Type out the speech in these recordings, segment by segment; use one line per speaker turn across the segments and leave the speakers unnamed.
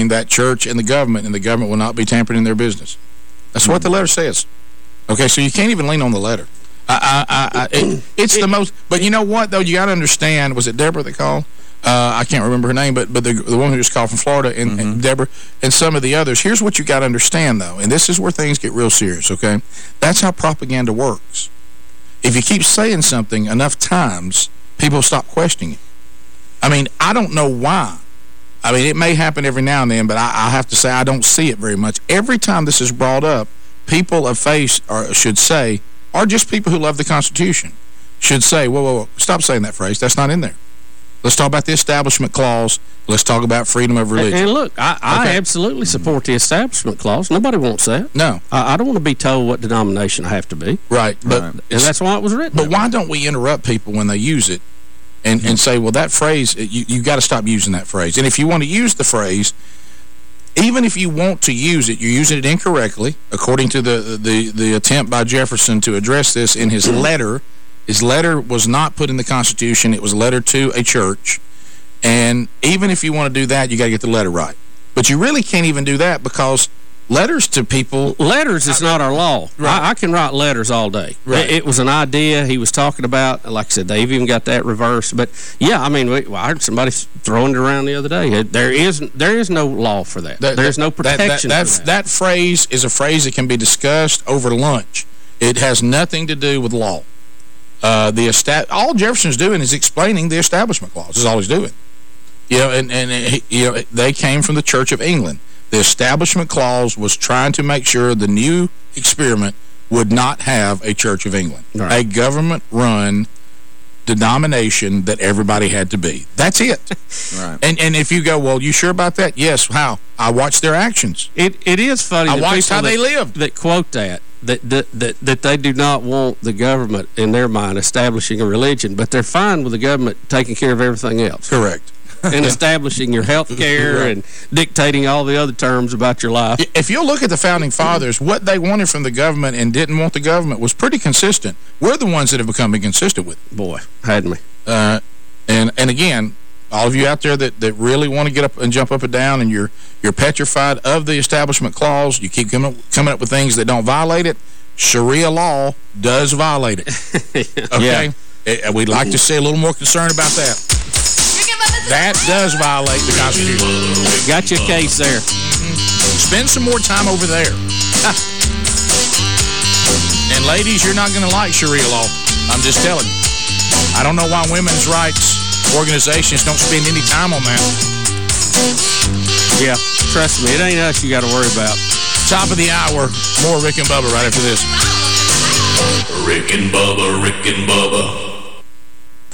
between that church and the government, and the government will not be tampering in their business. That's what the letter says. Okay, so you can't even lean on the letter. I, I, I, it, it's the most, but you know what, though? You got to understand, was it Deborah that called? Uh, I can't remember her name, but but the, the woman who just called from Florida and, mm -hmm. and mm-hmm. Deborah and some of the others. Here's what you got to understand, though, and this is where things get real serious, okay? That's how propaganda works. If you keep saying something enough times, people stop questioning it. I mean, I don't know why. I mean, it may happen every now and then, but I, I have to say I don't see it very much. Every time this is brought up, people of faith or should say, or just people who love the Constitution, should say, whoa, whoa, whoa, stop saying that phrase. That's not in there. Let's talk about the Establishment Clause. Let's talk about freedom of religion.
And, look, I, I okay. absolutely support the Establishment Clause. Nobody wants that.
No.
I, I, don't want to be told what denomination I have to be.
Right. But
right. And that's why it was written.
But why don't we interrupt people when they use it and, and say, well, that phrase, uh, you, you got to stop using that phrase. And if you want to use the phrase, even if you want to use it, you're using it incorrectly, according to the, the, the attempt by Jefferson to address this in his letter his letter was not put in the Constitution. It was a letter to a church. And even if you want to do that, you got to get the letter right. But you really can't even do that because letters to people...
Letters is not our law. Right. I, I, can write letters all day. Right. It, was an idea he was talking about. Like I said, they've even got that reversed. But, yeah, I mean, we, I heard somebody throwing it around the other day. There is there is no law for that. that There's no protection
that,
that, that.
that phrase is a phrase that can be discussed over lunch. It has nothing to do with law. Uh, the all Jefferson's doing is explaining the Establishment Clause. Is all he's doing. You know, and, and he, you know, they came from the Church of England. The Establishment Clause was trying to make sure the new experiment would not have a Church of England. Right. A government-run denomination that everybody had to be. That's it. right. And and if you go, well, you sure about that? Yes. How? I watched their actions.
It It is funny.
I watched how that, they lived.
That quote that that, that, that, that they do not want the government, in their mind, establishing a religion, but they're fine with the government taking care of everything else.
Correct.
And establishing your health care right. and dictating all the other terms about your life.
If you look at the Founding Fathers, what they wanted from the government and didn't want the government was pretty consistent. We're the ones that have become inconsistent with it.
Boy, had me.
Uh, and, and again, all of you out there that, that really want to get up and jump up and down and you're you're petrified of the Establishment Clause, you keep coming, coming up with things that don't violate it, Sharia law does violate it. okay? Yeah. Eh, eh, we'd like to see a little more concern about that. That does violate the Constitution.
Got your case there.
Spend some more time over there. and ladies, you're not going to like Sharia law. I'm just telling you. I don't know why women's rights organizations don't spend any time on that.
Yeah, trust me, it ain't us you got to worry about.
Top of the hour, more Rick and Bubba right after this.
Rick and Bubba, Rick and Bubba.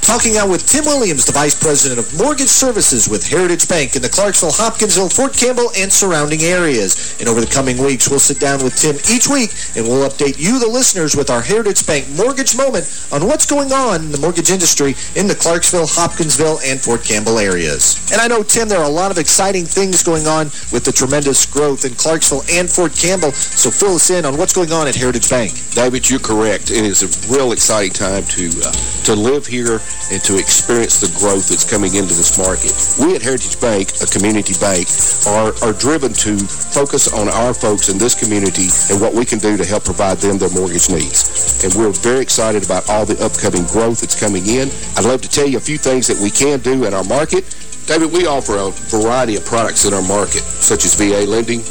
Talking out with Tim Williams, the Vice President of Mortgage Services with Heritage Bank in the Clarksville, Hopkinsville, Fort Campbell, and surrounding areas. And over the coming weeks, we'll sit down with Tim each week, and we'll update you, the listeners, with our Heritage Bank Mortgage Moment on what's going on in the mortgage industry in the Clarksville, Hopkinsville, and Fort Campbell areas. And I know, Tim, there are a lot of exciting things going on with the tremendous growth in Clarksville and Fort Campbell, so fill us in on what's going on at Heritage Bank.
David, you're correct. It is a real exciting time to, uh, to live here and to experience the growth that's coming into this market. We at Heritage Bank, a community bank, are, are driven to focus on our folks in this community and what we can do to help provide them their mortgage needs. And we're very excited about all the upcoming growth that's coming in. I'd love to tell you a few things that we can do in our market. David, we offer a variety of products in our market, such as VA lending,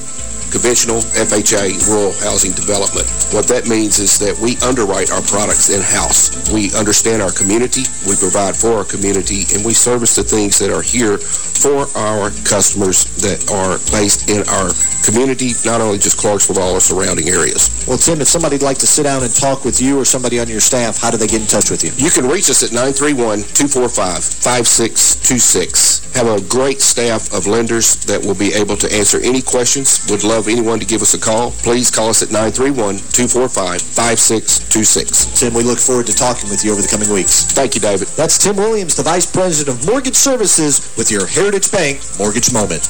conventional FHA rural housing development. What that means is that we underwrite our products in-house. We understand our community, we provide for our community, and we service the things that are here for our customers that are based in our community, not only just Clarksville, but all our surrounding areas.
Well, Tim, if somebody'd like to sit down and talk with you or somebody on your staff, how do they get in touch with you?
You can reach us at 931-245-5626. Have a great staff of lenders that will be able to answer any questions. Would love anyone to give us a call, please call us at 931-245-5626.
Tim, we look forward to talking with you over the coming weeks.
Thank you, David.
That's Tim Williams, the Vice President of Mortgage Services with your Heritage Bank Mortgage Moment.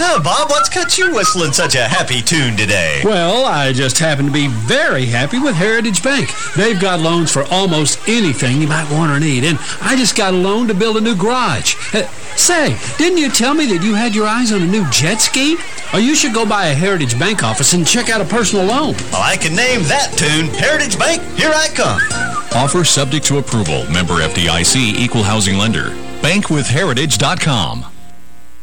Oh, Bob, what's got you whistling such a happy tune today?
Well, I just happen to be very happy with Heritage Bank. They've got loans for almost anything you might want or need, and I just got a loan to build a new garage. Uh, say, didn't you tell me that you had your eyes on a new jet ski? Or you should go by a Heritage Bank office and check out a personal loan.
Well, I can name that tune. Heritage Bank, here I come.
Offer subject to approval. Member FDIC Equal Housing Lender. Bankwithheritage.com.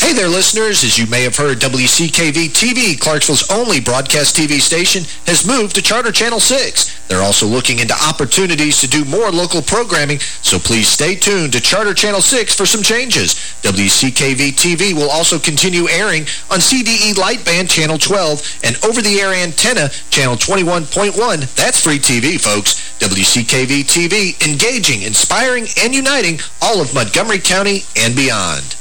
Hey there, listeners. As you may have heard, WCKV-TV, Clarksville's only broadcast TV station, has moved to Charter Channel 6. They're also looking into opportunities to do more local programming, so please stay tuned to Charter Channel 6 for some changes. WCKV-TV will also continue airing on CDE Lightband Channel 12 and over-the-air antenna Channel 21.1. That's free TV, folks. WCKV-TV, engaging, inspiring, and uniting all of Montgomery County and beyond.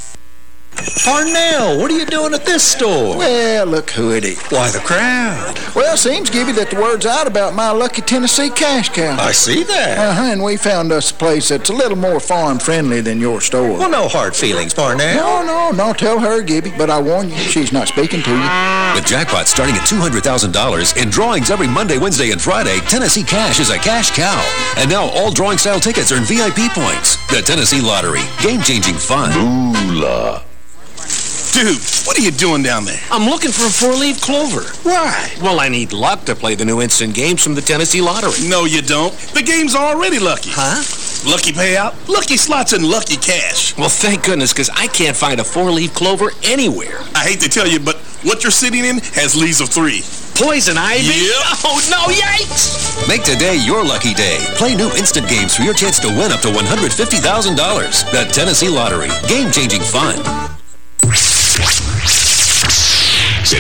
Parnell, what are you doing at this store?
Well, look who it is.
Why, the crowd.
Well, seems, Gibby, that the word's out about my lucky Tennessee cash cow.
I see that.
Uh-huh, and we found us a place that's a little more farm-friendly than your store.
Well, no hard feelings, Parnell.
No, no, no, tell her, Gibby, but I warn you, she's not speaking to you.
With jackpots starting at $200,000 and drawings every Monday, Wednesday, and Friday, Tennessee Cash is a cash cow. And now all drawing-style tickets earn VIP points. The Tennessee Lottery. Game-changing fun.
Moolah. Dude, what are you doing down there?
I'm looking for a four-leaf clover.
Why?
Well, I need luck to play the new instant games from the Tennessee Lottery.
No, you don't. The game's already lucky.
Huh?
Lucky payout, lucky slots, and lucky cash.
Well, thank goodness, because I can't find a four-leaf clover anywhere.
I hate to tell you, but what you're sitting in has leaves of three.
Poison ivy?
Yep.
Oh, no, yikes!
Make today your lucky day. Play new instant games for your chance to win up to $150,000. The Tennessee Lottery. Game-changing fun.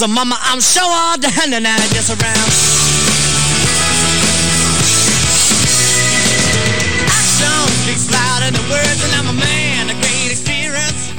The mama, I'm sure around. Louder than words, and I'm a man of great experience.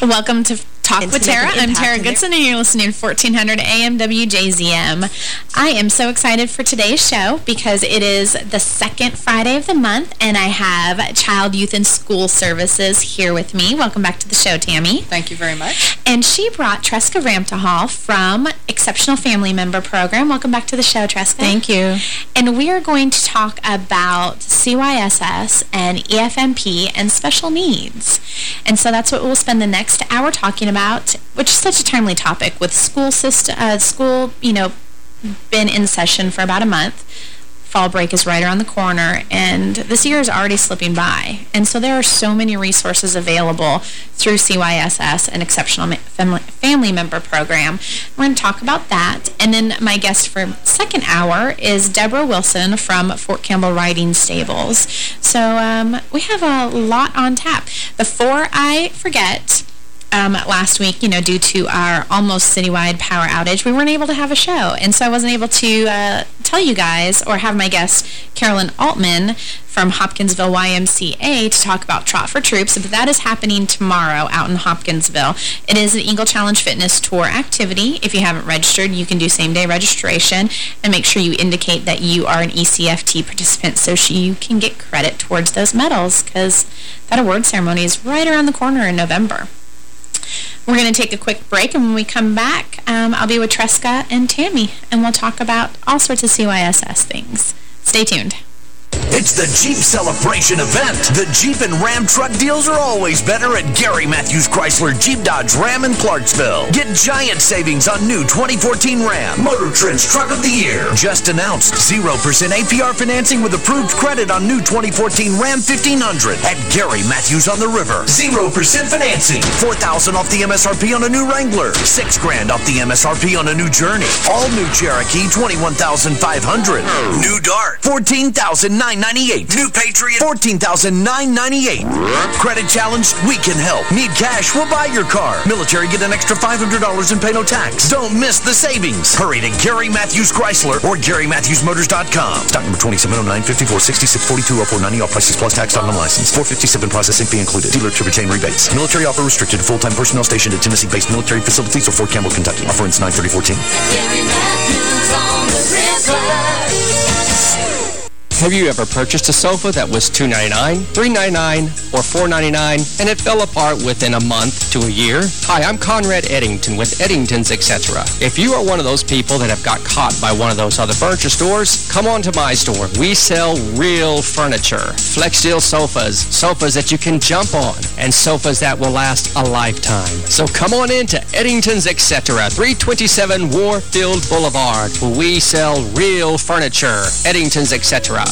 Welcome to Talk with Tara. I'm Tara Goodson, and you're listening to 1400 AM WJZM. I am so excited for today's show because it is the second Friday of the month, and I have Child, Youth, and School Services here with me. Welcome back to the show, Tammy.
Thank you very much.
And she brought Tresca Ramtahal from Exceptional Family Member Program. Welcome back to the show, Tresca.
Thank you.
And we are going to talk about CYSS and EFMP and special needs. And so that's what we'll spend the next hour talking about, which is such a timely topic with school system, uh, school, you know, been in session for about a month. Fall break is right around the corner, and this year is already slipping by. And so there are so many resources available through CYSS and Exceptional Family, Family Member Program. We're going to talk about that. And then my guest for second hour is Deborah Wilson from Fort Campbell Riding Stables. So um, we have a lot on tap. Before I forget, um, last week, you know, due to our almost citywide power outage, we weren't able to have a show. And so I wasn't able to uh, tell you guys or have my guest, Carolyn Altman from Hopkinsville YMCA, to talk about Trot for Troops. But that is happening tomorrow out in Hopkinsville. It is an Eagle Challenge Fitness Tour activity. If you haven't registered, you can do same-day registration and make sure you indicate that you are an ECFT participant so she, you can get credit towards those medals because that award ceremony is right around the corner in November. We're going to take a quick break, and when we come back, um, I'll be with Tresca and Tammy, and we'll talk about all sorts of CYSS things. Stay tuned.
It's the Jeep Celebration event. The Jeep and Ram truck deals are always better at Gary Matthews Chrysler Jeep Dodge Ram in Clarksville. Get giant savings on new 2014 Ram. Motor Trend's Truck of the Year. Just announced 0% APR financing with approved credit on new 2014 Ram 1500 at Gary Matthews on the River. 0% financing. 4000 off the MSRP on a new Wrangler. 6 grand off the MSRP on a new Journey. All new Cherokee 21500 New Dart 14998 New Patriot 14998 Credit challenged? We can help. Need cash? We'll buy your car. Military get an extra $500 and pay no tax. Don't miss the savings. Hurry to Gary Matthews Chrysler or GaryMatthewsMotors.com. Stock number 2709 5466 42 0490 All prices plus tax on license. 457 processing fee included. Dealer to retain rebates. Military offer restricted to full-time personnel stationed at Tennessee-based military facilities or Fort Campbell, Kentucky. Offer ends 93014.
Have you ever purchased a sofa that was 299, 399, or 499 and it fell apart within a month to a year? Hi, I'm Conrad Eddington with Eddington's Etc. If you are one of those people that have got caught by one of those other furniture stores, come on to my store. We sell real furniture. Flexsteel sofas, sofas that you can jump on, and sofas that will last a lifetime. So come on in to Eddington's Etc. 327 Warfield Boulevard, where we sell real furniture. Eddington's Etc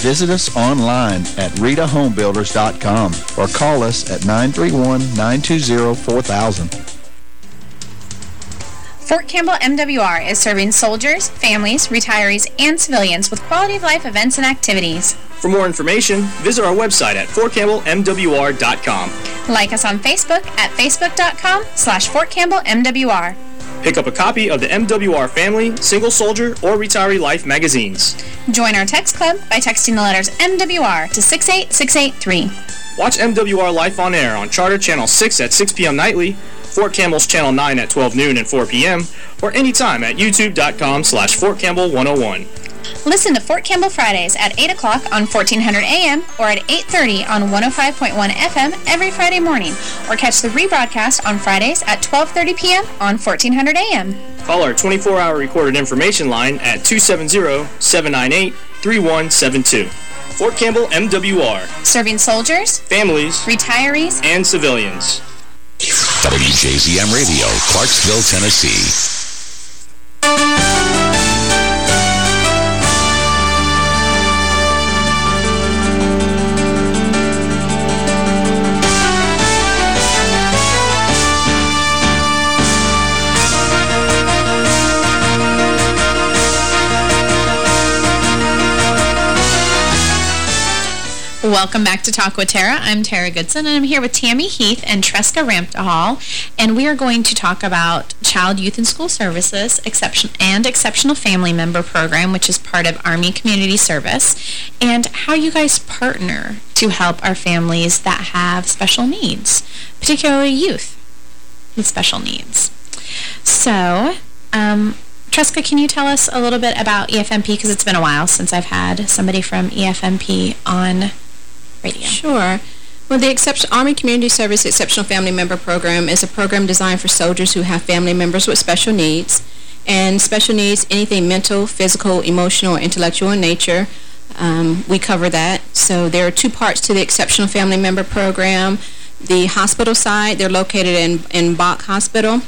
Visit us online at redahomebuilders.com or call us at 931-920-4000.
Fort Campbell MWR is serving soldiers, families, retirees, and civilians with quality of life events and activities.
For more information, visit our website at fortcampbellmwr.com.
Like us on Facebook at facebook.com slash fortcampbellmwr.
Pick up a copy of the MWR Family, Single Soldier, or Retiree Life magazines.
Join our text club by texting the letters MWR to 68683.
Watch MWR Life on air on Charter Channel 6 at 6 p.m. nightly, Fort Campbell's Channel 9 at 12 noon and 4 p.m., or anytime at youtube.com slash fortcampbell101.
Listen to Fort Campbell Fridays at 8 o'clock on 1400 AM or at 8.30 on 105.1 FM every Friday morning, or catch the rebroadcast on Fridays at 12.30 p.m. on 1400 AM.
Call our 24-hour recorded information line at 270-798-3172. Fort Campbell MWR.
Serving soldiers,
families,
retirees,
and civilians.
WJZM Radio, Clarksville, Tennessee.
Welcome back to Talk with Tara. I'm Tara Goodson, and I'm here with Tammy Heath and Tresca Ramptahal, and we are going to talk about Child, Youth, and School Services exception and Exceptional Family Member Program, which is part of Army Community Service, and how you guys partner to help our families that have special needs, particularly youth with special needs. So, um, Tresca, can you tell us a little bit about EFMP? Because it's been a while since I've had somebody from EFMP on radio.
Sure. Well, the Army Community Service Exceptional Family Member Program is a program designed for soldiers who have family members with special needs. And special needs, anything mental, physical, emotional, intellectual in nature, um, we cover that. So there are two parts to the Exceptional Family Member Program. The hospital side, they're located in, in Bach Hospital.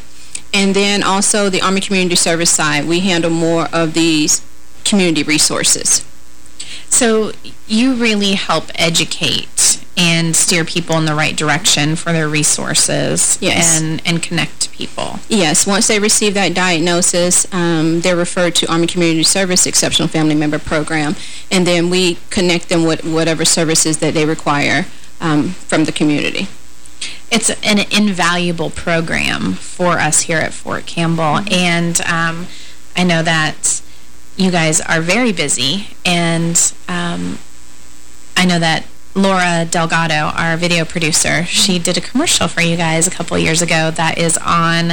And then also the Army Community Service side, we handle more of these community resources.
So you really help educate and steer people in the right direction for their resources
yes.
and, and connect people.
Yes. Once they receive that diagnosis, um, they're referred to Army Community Service Exceptional Family Member Program, and then we connect them with whatever services that they require um, from the community.
It's an invaluable program for us here at Fort Campbell, mm -hmm. and um, I know that you guys are very busy, and um, I know that Laura Delgado, our video producer, she did a commercial for you guys a couple years ago that is on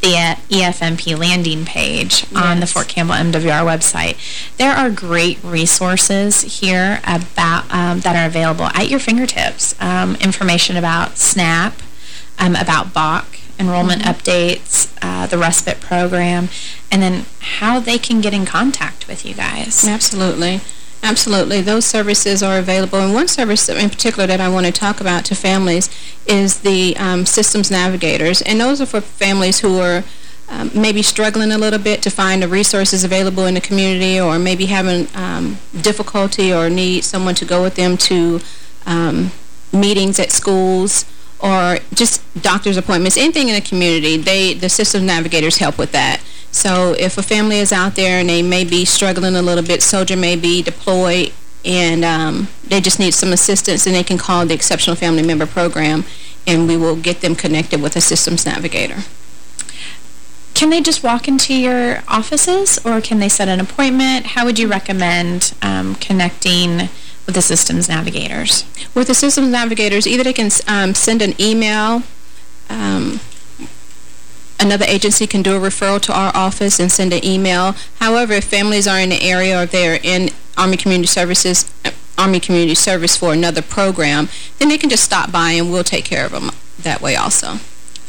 the EFMP landing page yes. on the Fort Campbell MWR website. There are great resources here about um, that are available at your fingertips. Um, information about SNAP, um, about BOC, enrollment updates, uh, the respite program, and then how they can get in contact with you guys.
Absolutely. Absolutely. Those services are available. And one service in particular that I want to talk about to families is the um, systems navigators. And those are for families who are um, maybe struggling a little bit to find the resources available in the community or maybe having um, difficulty or need someone to go with them to um, meetings at schools or just doctor's appointments, anything in the community. They The systems navigators help with that. So if a family is out there and they may be struggling a little bit, soldier may be deployed, and um, they just need some assistance, and they can call the Exceptional Family Member Program, and we will get them connected with a systems navigator.
Can they just walk into your offices, or can they set an appointment? How would you recommend um, connecting the systems navigators?
With the systems navigators, either they can um, send an email um, another agency can do a referral to our office and send an email. However, if families are in the area or they're in Army Community Services, Army Community Service for another program, then they can just stop by and we'll take care of them that way also.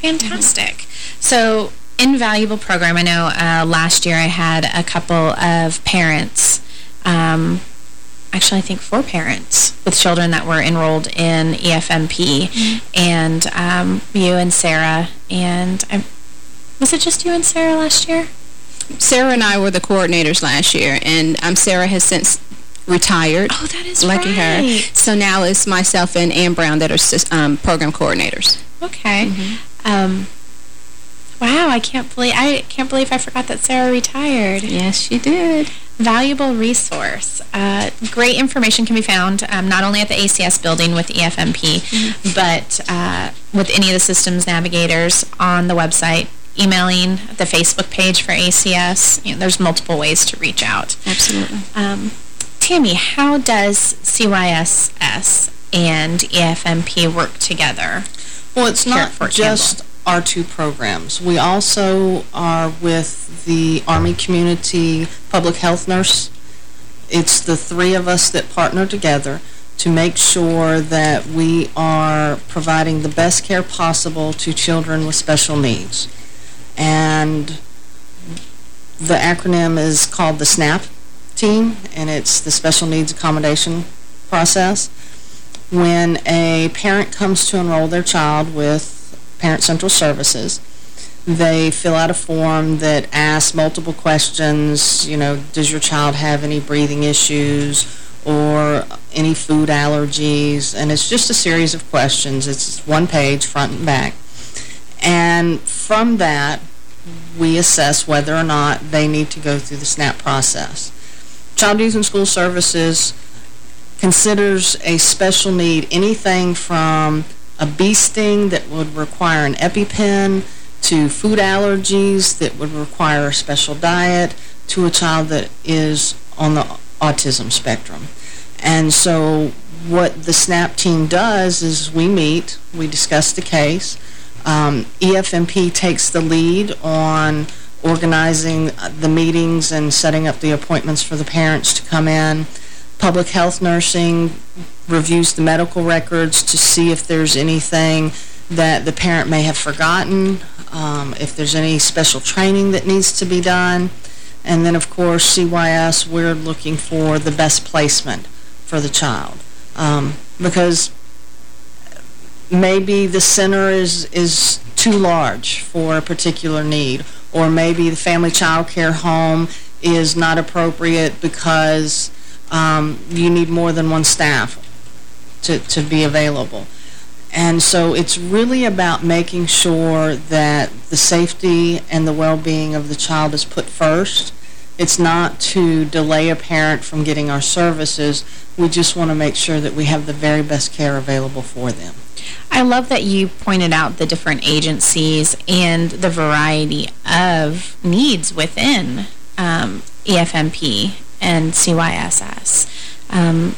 Fantastic. Mm -hmm. So, invaluable program. I know uh, last year I had a couple of parents um, actually, I think four parents with children that were enrolled in EFMP. Mm -hmm. And um, you and Sarah and I was it just you and Sarah last year?
Sarah and I were the coordinators last year, and um, Sarah has since retired.
Oh, that is
Lucky
right.
her. So now it's myself and Ann Brown that are um, program coordinators.
Okay. Mm -hmm. um, wow, I can't believe I can't believe I forgot that Sarah retired.
Yes, she did.
Valuable resource. Uh, great information can be found um, not only at the ACS building with EFMP, mm -hmm. but uh, with any of the systems navigators on the website emailing the Facebook page for ACS. You know, there's multiple ways to reach out.
Absolutely. Um,
Tammy, how does CYSS and EFMP work together?
Well, it's not just our two programs. We also are with the Army Community Public Health Nurse. It's the three of us that partner together to make sure that we are providing the best care possible to children with special needs and the acronym is called the SNAP team, and it's the Special Needs Accommodation Process. When a parent comes to enroll their child with Parent Central Services, they fill out a form that asks multiple questions, you know, does your child have any breathing issues or any food allergies? And it's just a series of questions. It's one page, front and back. And from that, we assess whether or not they need to go through the SNAP process. Child Youth and School Services considers a special need anything from a bee sting that would require an EpiPen to food allergies that would require a special diet to a child that is on the autism spectrum. And so what the SNAP team does is we meet, we discuss the case, um, EFMP takes the lead on organizing the meetings and setting up the appointments for the parents to come in. Public health nursing reviews the medical records to see if there's anything that the parent may have forgotten, um, if there's any special training that needs to be done. And then, of course, CYS, we're looking for the best placement for the child. Um, because maybe the center is, is too large for a particular need, or maybe the family child care home is not appropriate because um, you need more than one staff to, to be available. And so it's really about making sure that the safety and the well-being of the child is put first. It's not to delay a parent from getting our services. We just want to make sure that we have the very best care available for them.
I love that you pointed out the different agencies and the variety of needs within um, EFMP and CYSS. Um,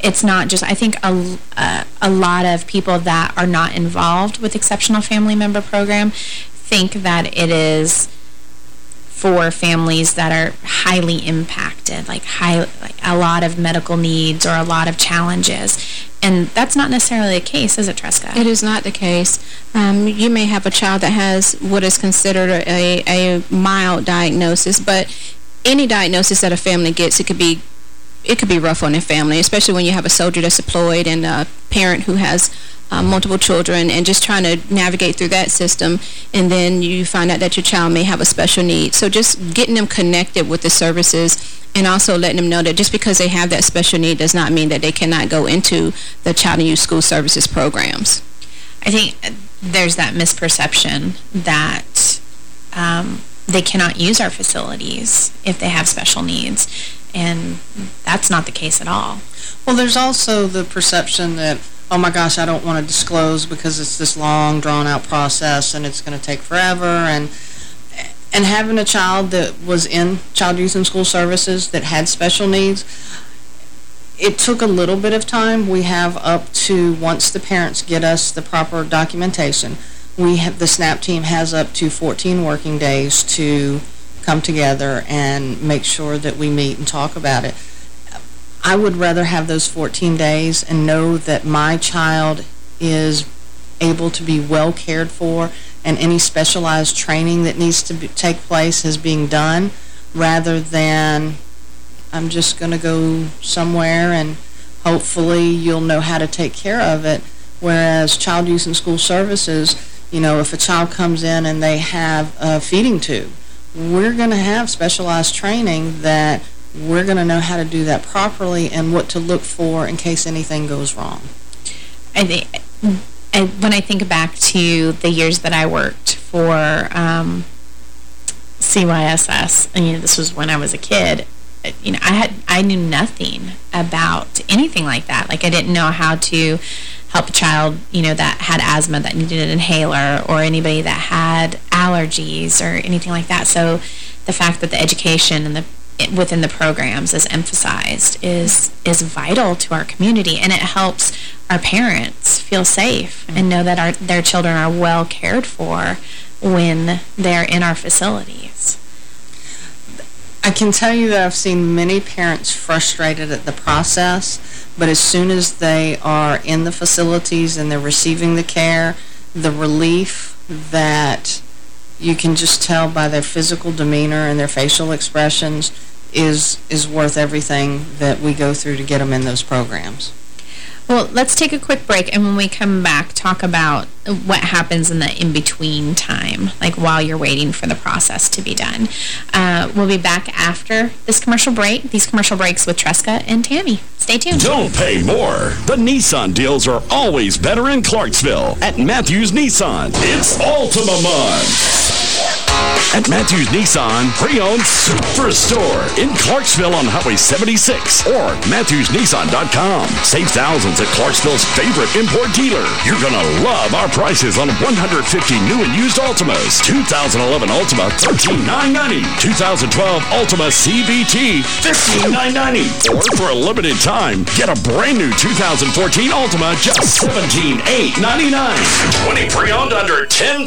it's not just, I think a, a, a, lot of people that are not involved with Exceptional Family Member Program think that it is for families that are highly impacted, like, high, like a lot of medical needs or a lot of challenges. And that's not necessarily the case, is it, Tresca?
It is not the case. Um, you may have a child that has what is considered a, a mild diagnosis, but any diagnosis that a family gets, it could be it could be rough on their family, especially when you have a soldier that's deployed and a parent who has uh, multiple children and just trying to navigate through that system. And then you find out that your child may have a special need. So just getting them connected with the services and also letting them know that just because they have that special need does not mean that they cannot go into the child and youth school services programs.
I think there's that misperception that um, they cannot use our facilities if they have special needs. And that's not the case at all.
Well, there's also the perception that, oh my gosh, I don't want to disclose because it's this long, drawn-out process and it's going to take forever. And and having a child that was in child, youth, and school services that had special needs, it took a little bit of time. We have up to, once the parents get us the proper documentation, we have the SNAP team has up to 14 working days to come together and make sure that we meet and talk about it. I would rather have those 14 days and know that my child is able to be well cared for and any specialized training that needs to be, take place is being done rather than I'm just going to go somewhere and hopefully you'll know how to take care of it. Whereas child youth and school services, you know, if a child comes in and they have a feeding tube, we're going to have specialized training that we're going to know how to do that properly and what to look for in case anything goes wrong.
I think, and when I think back to the years that I worked for um, CYSS, and you know, this was when I was a kid, you know, I had I knew nothing about anything like that. Like I didn't know how to help a child, you know, that had asthma that needed an inhaler or anybody that had allergies or anything like that. So the fact that the education and the within the programs is emphasized is is vital to our community and it helps our parents feel safe mm-hmm. and know that our their children are well cared for when they're in our facilities.
I can tell you that I've seen many parents frustrated at the process, but as soon as they are in the facilities and they're receiving the care, the relief that you can just tell by their physical demeanor and their facial expressions is is worth everything that we go through to get them in those programs.
Well, let's take a quick break, and when we come back, talk about what happens in the in-between time, like while you're waiting for the process to be done. Uh, we'll be back after this commercial break, these commercial breaks with Tresca and Tammy. Stay tuned.
Don't pay more. The Nissan deals are always better in Clarksville at Matthews Nissan. It's Altima Month. At Matthews Nissan Pre-Owned Superstore in Clarksville on Highway 76 or MatthewsNissan.com. Save thousands at Clarksville's favorite import dealer. You're going to love our prices on 150 new and used Altimas. 2011 Altima, 13,990. 2012 Altima CVT, 15,990. Or for a limited time, get a brand new 2014 Altima, just 17,899. 20 pre-owned under $10,000.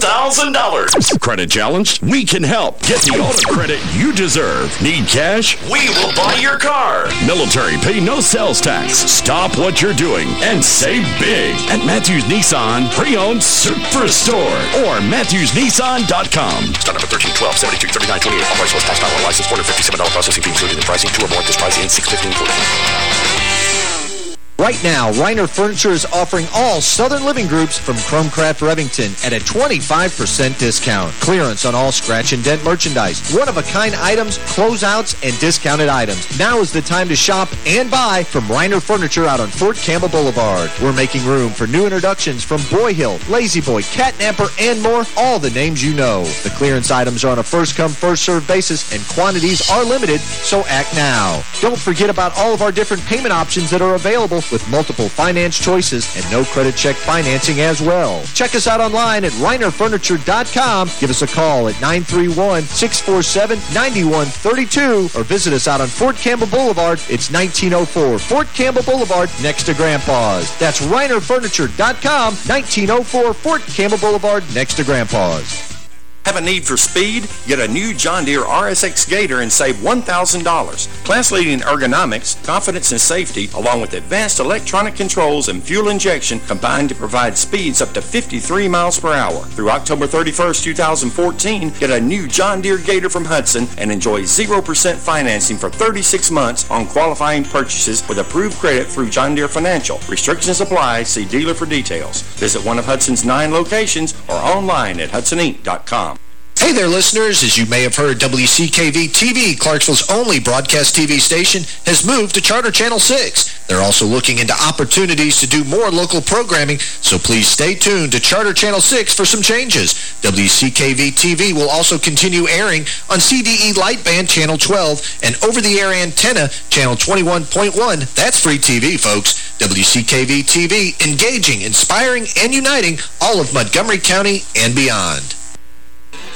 Credit challenged? We can help. Get the auto credit you deserve. Need cash? We will buy your car. Military, pay no sales tax. Stop what you're doing and save big at Matthews Nissan Pre-Owned Superstore or MatthewsNissan.com.
Start number 13, 12, 72, 39, 28. All price was tax not one license. $457 processing fee included in pricing. Two or more at this price and 615
Right now, Reiner Furniture is offering all Southern Living Groups from Chromcraft Revington at a 25% discount. Clearance on all scratch and dent merchandise, one-of-a-kind items, closeouts, and discounted items. Now is the time to shop and buy from Reiner Furniture out on Fort Campbell Boulevard. We're making room for new introductions from Broyhill, La-Z-Boy, Catnapper, and more, all the names you know. The clearance items are on a first-come, first-served basis, and quantities are limited, so act now. Don't forget about all of our different payment options that are available with multiple finance choices and no credit check financing as well. Check us out online at reinerfurniture.com. Give us a call at 931-647-9132 or visit us out on Fort Campbell Boulevard. It's 1904 Fort Campbell Boulevard next to Grandpa's. That's reinerfurniture.com, 1904 Fort Campbell Boulevard next to Grandpa's.
Have a need for speed? Get a new John Deere RSX Gator and save $1,000. Class-leading ergonomics, confidence, and safety, along with advanced electronic controls and fuel injection combined to provide speeds up to 53 miles per hour. Through October 31st, 2014, get a new John Deere Gator from Hudson and enjoy 0% financing for 36 months on qualifying purchases with approved credit through John Deere Financial. Restrictions apply. See dealer for details. Visit one of Hudson's nine locations or online at HudsonInc.com.
Hey there, listeners. As you may have heard, WCKV-TV, Clarksville's only broadcast TV station, has moved to Charter Channel 6. They're also looking into opportunities to do more local programming, so please stay tuned to Charter Channel 6 for some changes. WCKV-TV will also continue airing on CDE Lightband Channel 12 and over-the-air antenna Channel 21.1. That's free TV, folks. WCKV-TV, engaging, inspiring, and uniting all of Montgomery County and beyond.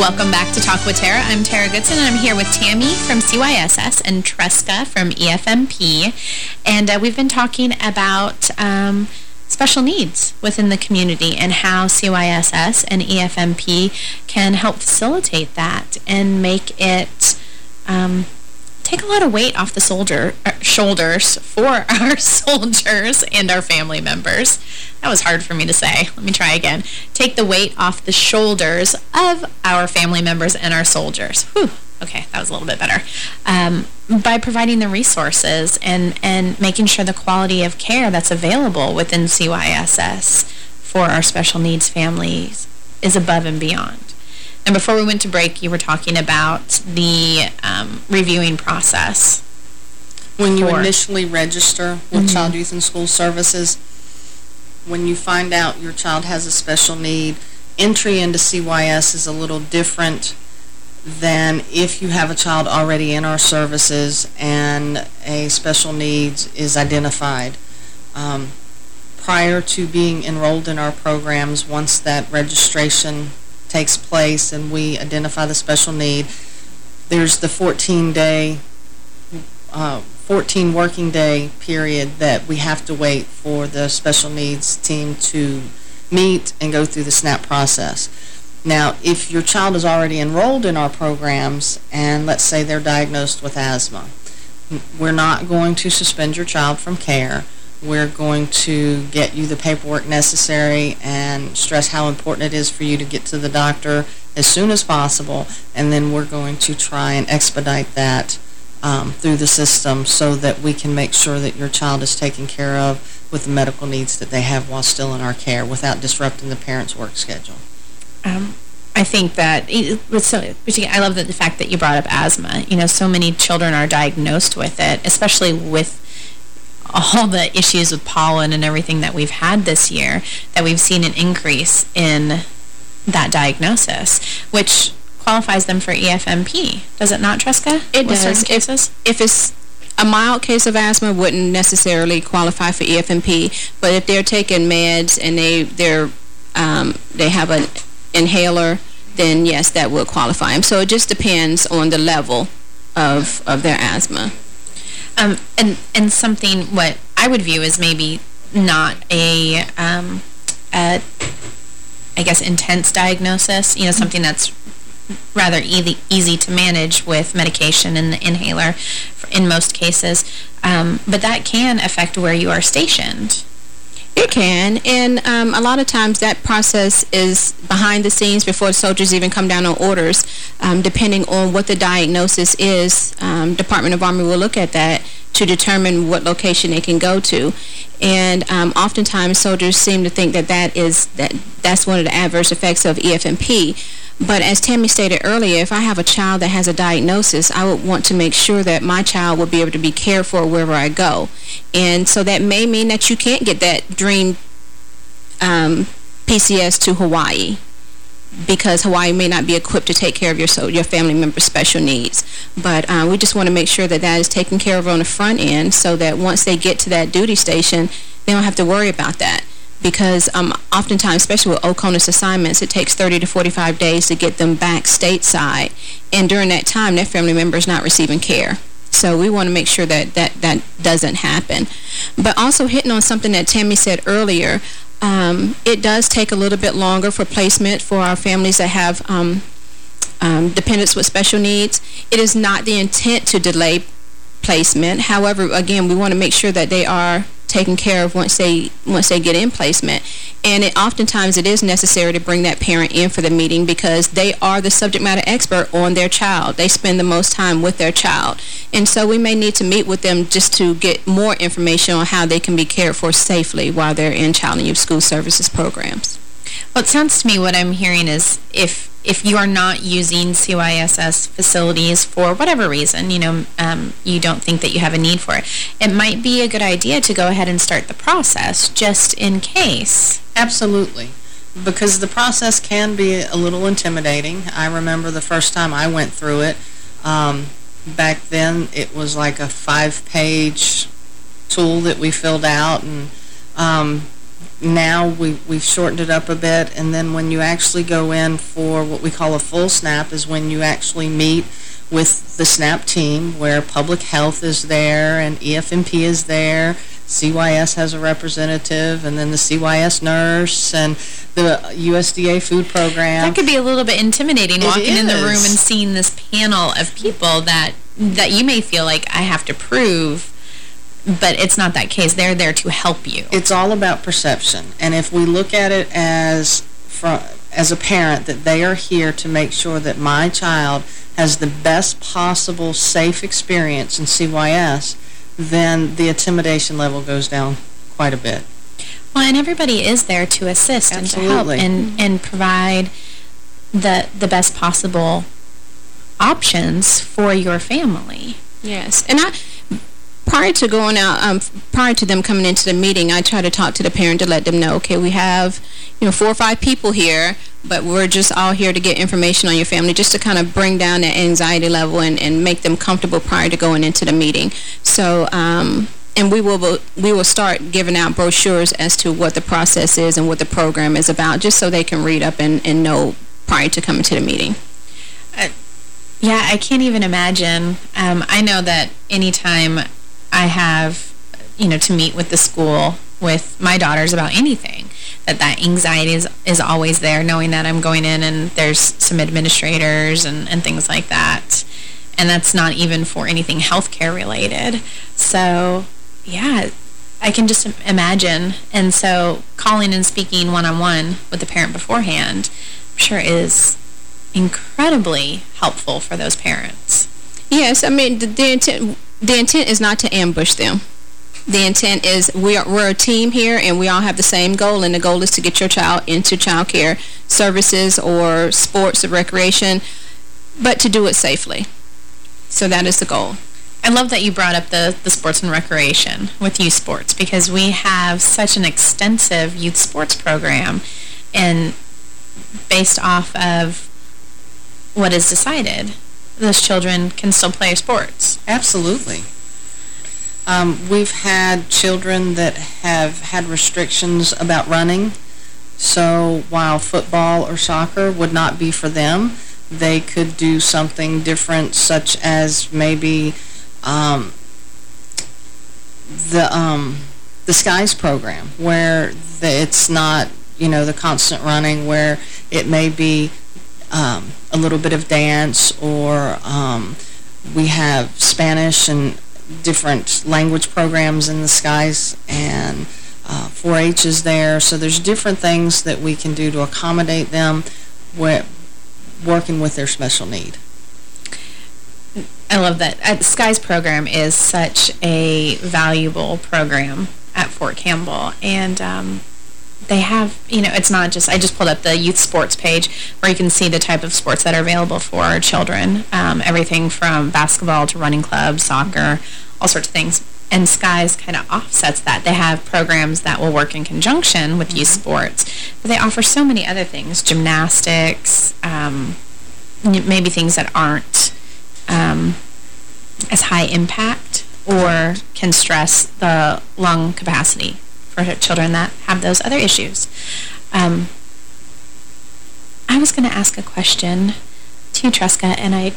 Welcome back to Talk with Tara. I'm Tara Goodson, and I'm here with Tammy from CYSS and Tresca from EFMP. And uh, we've been talking about um, special needs within the community and how CYSS and EFMP can help facilitate that and make it... Um, take a lot of weight off the soldier uh, shoulders for our soldiers and our family members. That was hard for me to say. Let me try again. Take the weight off the shoulders of our family members and our soldiers. Whew. Okay, that was a little bit better. Um, by providing the resources and, and making sure the quality of care that's available within CYSS for our special needs families is above and beyond. And before we went to break, you were talking about the um, reviewing process.
When you initially register with mm -hmm. Child, Youth, and School Services, when you find out your child has a special need, entry into CYS is a little different than if you have a child already in our services and a special needs is identified. Um, prior to being enrolled in our programs, once that registration takes place and we identify the special need, there's the 14-day, uh, 14 working day period that we have to wait for the special needs team to meet and go through the SNAP process. Now, if your child is already enrolled in our programs and let's say they're diagnosed with asthma, we're not going to suspend your child from care. We're going to get you the paperwork necessary and stress how important it is for you to get to the doctor as soon as possible, and then we're going to try and expedite that um, through the system so that we can make sure that your child is taken care of with the medical needs that they have while still in our care without disrupting the parent's work schedule.
Um, I think that, so, I love that the fact that you brought up asthma. You know, so many children are diagnosed with it, especially with all the issues with pollen and everything that we've had this year, that we've seen an increase in that diagnosis, which qualifies them for EFMP. Does it not, Tresca?
It with does. If, if it's a mild case of asthma wouldn't necessarily qualify for EFMP, but if they're taking meds and they they're um, they have an inhaler, then yes, that would qualify them. So it just depends on the level of of their asthma.
Um, and, and something what I would view as maybe not a, um, a, I guess, intense diagnosis, you know, something that's rather easy, easy to manage with medication and the inhaler in most cases. Um, but that can affect where you are stationed.
It can, and um, a lot of times that process is behind the scenes before soldiers even come down on orders. Um, depending on what the diagnosis is, um, Department of Army will look at that to determine what location they can go to. And um, oftentimes soldiers seem to think that, that is, that that's one of the adverse effects of EFMP. But as Tammy stated earlier, if I have a child that has a diagnosis, I would want to make sure that my child will be able to be cared for wherever I go. And so that may mean that you can't get that dream um, PCS to Hawaii because Hawaii may not be equipped to take care of your so your family member's special needs. But uh, we just want to make sure that that is taken care of on the front end so that once they get to that duty station, they don't have to worry about that because um, oftentimes, especially with OCONUS assignments, it takes 30 to 45 days to get them back stateside. And during that time, their family member is not receiving care. So we want to make sure that, that that doesn't happen. But also hitting on something that Tammy said earlier, um, it does take a little bit longer for placement for our families that have um, um, dependents with special needs. It is not the intent to delay placement. However, again, we want to make sure that they are taken care of once they once they get in placement. And it, oftentimes it is necessary to bring that parent in for the meeting because they are the subject matter expert on their child. They spend the most time with their child. And so we may need to meet with them just to get more information on how they can be cared for safely while they're in Child and Youth School Services programs.
Well, it sounds to me what I'm hearing is if if you are not using CYSS facilities for whatever reason, you know, um, you don't think that you have a need for it, it might be a good idea to go ahead and start the process just in case.
Absolutely. Because the process can be a little intimidating. I remember the first time I went through it, um, back then it was like a five-page tool that we filled out and um, now we, we've shortened it up a bit, and then when you actually go in for what we call a full SNAP is when you actually meet with the SNAP team where public health is there and EFMP is there, CYS has a representative, and then the CYS nurse and the USDA food program.
That could be a little bit intimidating,
It
walking in the room and seeing this panel of people that that you may feel like I have to prove, but it's not that case. They're there to help you.
It's all about perception. And if we look at it as from, as a parent, that they are here to make sure that my child has the best possible safe experience in CYS, then the intimidation level goes down quite a bit.
Well, and everybody is there to assist
Absolutely.
and to help and, mm-hmm. and provide the the best possible options for your family.
Yes. And I, prior to going out, um, prior to them coming into the meeting, I try to talk to the parent to let them know, okay, we have, you know, four or five people here, but we're just all here to get information on your family, just to kind of bring down that anxiety level and, and make them comfortable prior to going into the meeting. So, um, and we will we will start giving out brochures as to what the process is and what the program is about, just so they can read up and, and know prior to coming to the meeting.
Yeah, I can't even imagine. Um, I know that anytime I have, you know, to meet with the school with my daughters about anything, that that anxiety is, is always there, knowing that I'm going in and there's some administrators and, and things like that. And that's not even for anything healthcare related. So, yeah, I can just imagine. And so calling and speaking one-on-one with the parent beforehand, I'm sure is incredibly helpful for those parents.
Yes, I mean, the, the, intent, the intent is not to ambush them. The intent is we are, we're a team here and we all have the same goal, and the goal is to get your child into child care services or sports or recreation, but to do it safely. So that is the goal.
I love that you brought up the, the sports and recreation with youth sports because we have such an extensive youth sports program and based off of what is decided, those children can still play sports.
Absolutely. Um, we've had children that have had restrictions about running, so while football or soccer would not be for them, they could do something different, such as maybe um, the um, the SKIES program, where the, it's not, you know, the constant running, where it may be um, a little bit of dance or um, we have Spanish and different language programs in the SKIES and uh, 4-H is there. So there's different things that we can do to accommodate them working with their special need.
I love that. Uh, SKIES program is such a valuable program at Fort Campbell. And um, they have, you know, it's not just, I just pulled up the youth sports page where you can see the type of sports that are available for our children. Um, everything from basketball to running clubs, soccer, all sorts of things. And SKIES kind of offsets that. They have programs that will work in conjunction with mm -hmm. youth sports, but they offer so many other things, gymnastics, um, maybe things that aren't um, as high impact or can stress the lung capacity for children that have those other issues. Um, I was going to ask a question to Tresca, and I,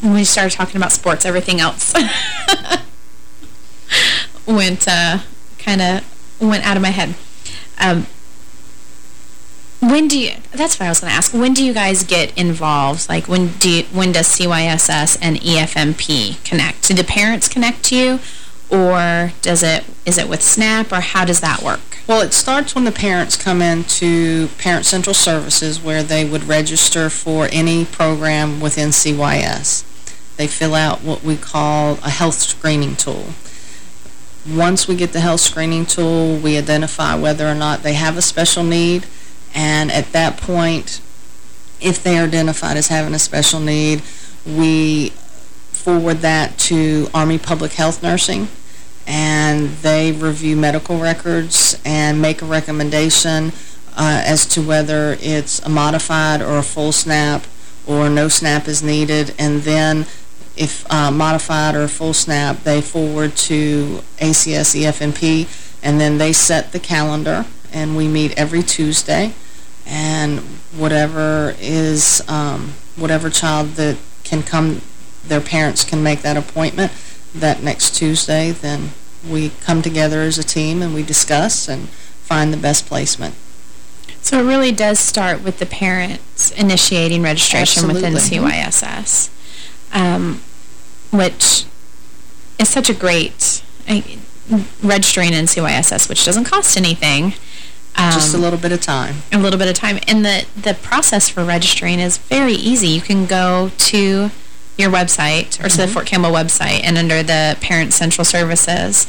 when we started talking about sports, everything else went uh, kind of went out of my head. Um, when do you, that's what I was going to ask, when do you guys get involved? Like, when do you, when does CYSS and EFMP connect? Do the parents connect to you? Or does it, is it with SNAP, or how does that work?
Well, it starts when the parents come into Parent Central Services where they would register for any program within CYS. They fill out what we call a health screening tool. Once we get the health screening tool, we identify whether or not they have a special need, and at that point, if they are identified as having a special need, we forward that to Army Public Health Nursing, and they review medical records and make a recommendation uh, as to whether it's a modified or a full SNAP or no SNAP is needed, and then if uh, modified or full SNAP, they forward to ACS EFMP, and then they set the calendar, and we meet every Tuesday. And whatever is um, whatever child that can come, their parents can make that appointment that next Tuesday, then we come together as a team and we discuss and find the best placement.
So it really does start with the parents initiating registration Absolutely. within CYSS, um, which is such a great... registering in CYSS, which doesn't cost anything,
um, Just a little bit of time.
A little bit of time. And the, the process for registering is very easy. You can go to your website, or mm -hmm. to the mm-hmm. Fort Campbell website, and under the Parent Central Services,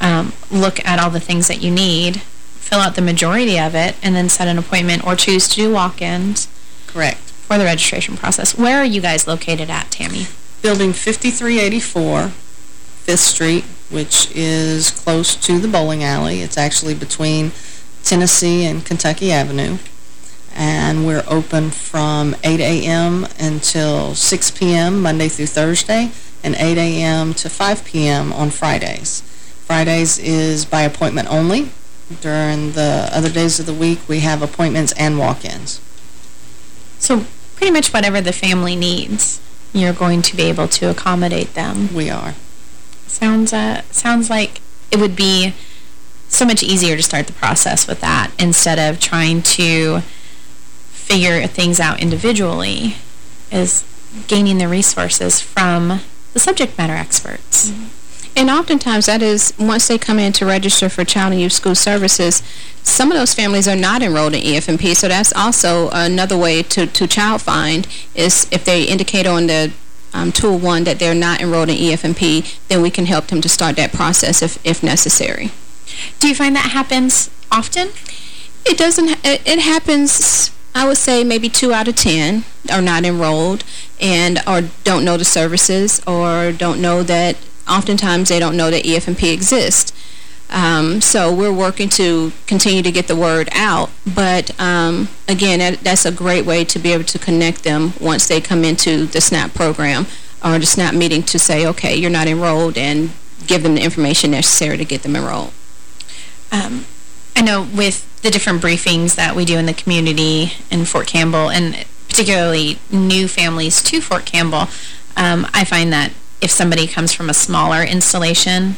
um, look at all the things that you need, fill out the majority of it, and then set an appointment or choose to do walk-ins.
Correct.
For the registration process. Where are you guys located at, Tammy?
Building 5384, 5th Street, which is close to the bowling alley. It's actually between Tennessee and Kentucky Avenue. And we're open from 8 a.m. until 6 p.m. Monday through Thursday and 8 a.m. to 5 p.m. on Fridays. Fridays is by appointment only. During the other days of the week, we have appointments and walk-ins.
So pretty much whatever the family needs, you're going to be able to accommodate them.
We are.
Sounds uh, sounds like it would be so much easier to start the process with that instead of trying to figure things out individually is gaining the resources from the subject matter experts. Mm -hmm.
And oftentimes that is, once they come in to register for Child and Youth School Services, some of those families are not enrolled in EFMP, so that's also another way to, to child find is if they indicate on the um, tool one that they're not enrolled in EFMP, then we can help them to start that process if, if necessary.
Do you find that happens often?
It doesn't. It, it happens, I would say, maybe two out of ten are not enrolled and or don't know the services or don't know that, oftentimes they don't know that EFMP exists. Um, so we're working to continue to get the word out. But um, again, that, that's a great way to be able to connect them once they come into the SNAP program or the SNAP meeting to say, okay, you're not enrolled and give them the information necessary to get them enrolled.
Um, I know with the different briefings that we do in the community in Fort Campbell, and particularly new families to Fort Campbell, um, I find that if somebody comes from a smaller installation,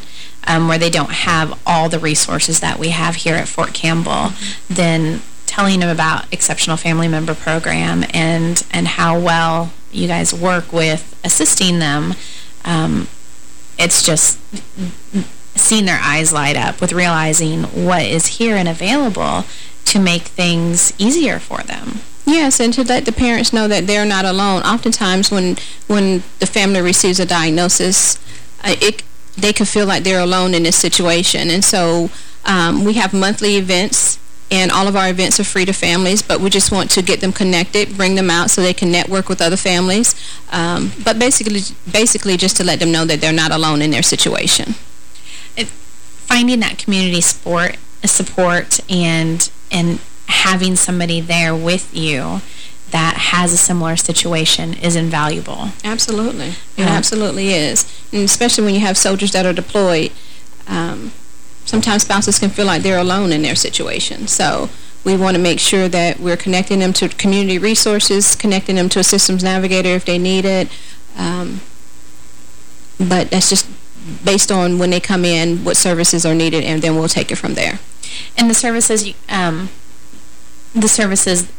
um, where they don't have all the resources that we have here at Fort Campbell, then telling them about Exceptional Family Member Program and, and how well you guys work with assisting them, um, it's just seeing their eyes light up with realizing what is here and available to make things easier for them.
Yes, and to let the parents know that they're not alone. Oftentimes when when the family receives a diagnosis, uh, it they could feel like they're alone in this situation. And so um, we have monthly events and all of our events are free to families, but we just want to get them connected, bring them out so they can network with other families. Um, but basically, basically just to let them know that they're not alone in their situation.
Finding that community support, support and and having somebody there with you that has a similar situation is invaluable.
Absolutely. It absolutely is. And especially when you have soldiers that are deployed, um, sometimes spouses can feel like they're alone in their situation. So we want to make sure that we're connecting them to community resources, connecting them to a systems navigator if they need it. Um, but that's just based on when they come in, what services are needed, and then we'll take it from there.
And the services, um, the services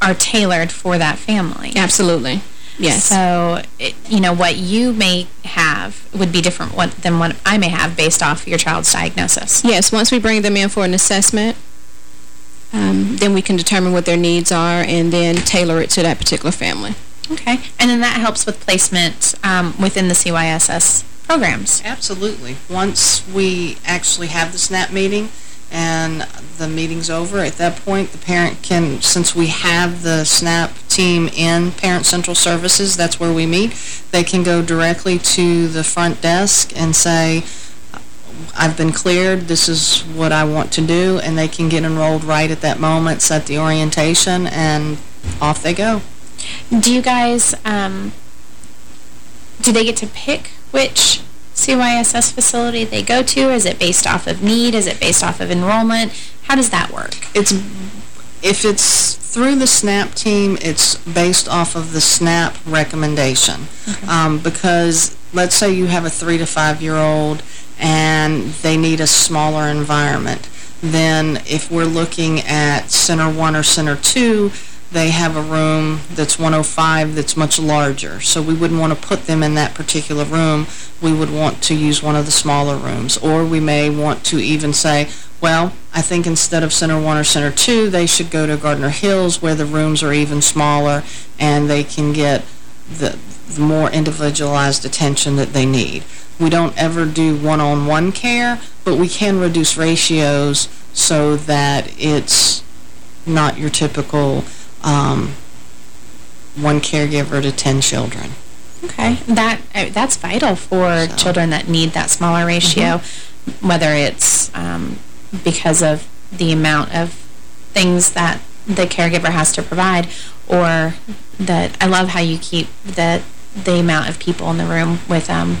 are tailored for that family.
Absolutely. Yes.
So, it, you know, what you may have would be different what, than what I may have based off your child's diagnosis.
Yes. Once we bring them in for an assessment, um, then we can determine what their needs are and then tailor it to that particular family.
Okay. And then that helps with placement um, within the CYSS programs.
Absolutely. Once we actually have the SNAP meeting and the meeting's over, at that point the parent can, since we have the SNAP team in Parent Central Services, that's where we meet, they can go directly to the front desk and say, I've been cleared, this is what I want to do, and they can get enrolled right at that moment, set the orientation, and off they go.
Do you guys, um, do they get to pick which CYSS facility they go to? Is it based off of need? Is it based off of enrollment? How does that work?
It's If it's through the SNAP team, it's based off of the SNAP recommendation.
Okay.
Um, because let's say you have a three to five-year-old and they need a smaller environment. Then if we're looking at Center 1 or Center 2, they have a room that's 105 that's much larger. So we wouldn't want to put them in that particular room. We would want to use one of the smaller rooms. Or we may want to even say, well, I think instead of Center 1 or Center 2, they should go to Gardner Hills where the rooms are even smaller and they can get the, the more individualized attention that they need. We don't ever do one-on-one -on -one care, but we can reduce ratios so that it's not your typical um, one caregiver to 10 children.
Okay. That uh, That's vital for so. children that need that smaller ratio, mm -hmm. whether it's um, because of the amount of things that the caregiver has to provide or that I love how you keep the the amount of people in the room with um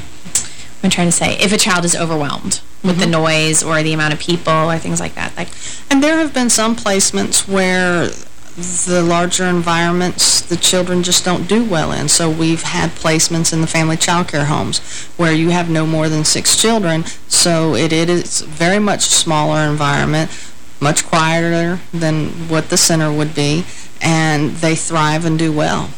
I'm trying to say if a child is overwhelmed with mm -hmm. the mm-hmm. noise or the amount of people or things like that. Like
and there have been some placements where the larger environments the children just don't do well in. So we've had placements in the family child care homes where you have no more than six children. So it, it is very much smaller environment, much quieter than what the center would be, and they thrive and do well.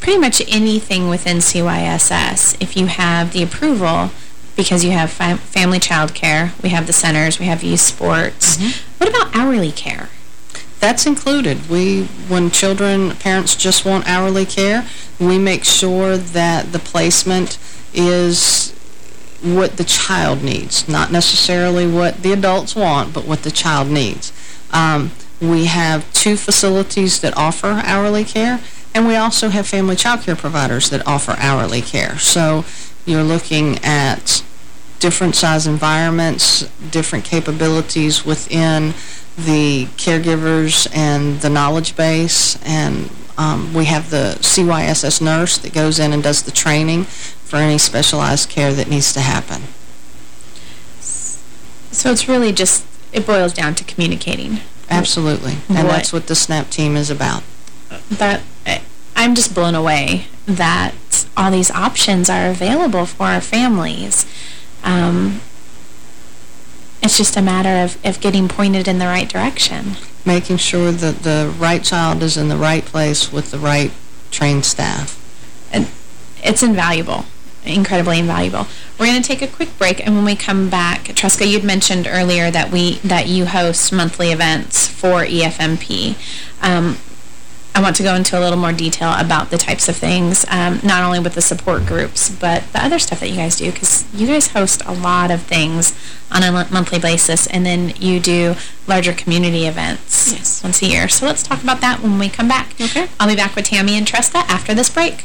Pretty much anything within CYSS, if you have the approval, because you have fam family child care, we have the centers, we have youth sports. Mm -hmm. What about hourly care?
That's included. We, when children, parents just want hourly care, we make sure that the placement is what the child needs, not necessarily what the adults want, but what the child needs. Um, we have two facilities that offer hourly care, and we also have family child care providers that offer hourly care. So you're looking at different size environments, different capabilities within the caregivers and the knowledge base, and um, we have the CYSS nurse that goes in and does the training for any specialized care that needs to happen.
So it's really just, it boils down to communicating.
Absolutely. And what, that's what the SNAP team is about.
That I'm just blown away that all these options are available for our families. Um, it's just a matter of, of getting pointed in the right direction.
Making sure that the right child is in the right place with the right trained staff.
And it's invaluable, incredibly invaluable. We're going to take a quick break, and when we come back, Tresca, you'd mentioned earlier that we that you host monthly events for EFMP. Um, I want to go into a little more detail about the types of things, um, not only with the support groups, but the other stuff that you guys do, because you guys host a lot of things on a monthly basis, and then you do larger community events yes. once a year. So let's talk about that when we come back. Okay. I'll be back with Tammy and Tresca after this break.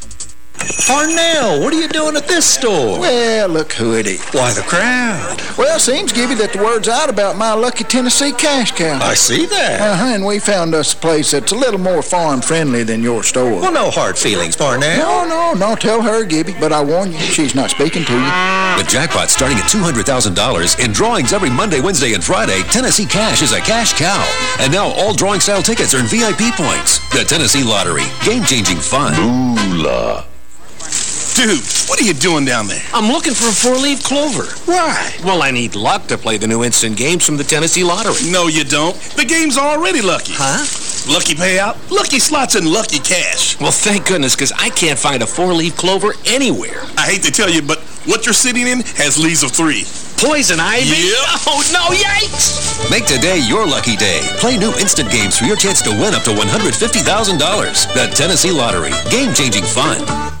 Parnell, what are you doing at this store?
Well, look who it is.
Why, the crowd.
Well, seems, Gibby, that the word's out about my lucky Tennessee cash cow.
I see that.
Uh-huh, and we found us a place that's a little more farm-friendly than your store.
Well, no hard feelings, Parnell.
No, no, no, tell her, Gibby, but I warn you, she's not speaking to you.
With jackpots starting at $200,000 and drawings every Monday, Wednesday, and Friday, Tennessee Cash is a cash cow. And now all drawing-style tickets earn VIP points. The Tennessee Lottery. Game-changing fun.
Moolah.
Dude, what are you doing down there?
I'm looking for a four-leaf clover.
Why?
Well, I need luck to play the new instant games from the Tennessee Lottery.
No, you don't. The game's already lucky.
Huh?
Lucky payout, lucky slots, and lucky cash.
Well, thank goodness, because I can't find a four-leaf clover anywhere.
I hate to tell you, but what you're sitting in has leaves of three.
Poison ivy?
Yep.
Oh, no, yikes!
Make today your lucky day. Play new instant games for your chance to win up to $150,000. The Tennessee Lottery. Game-changing fun.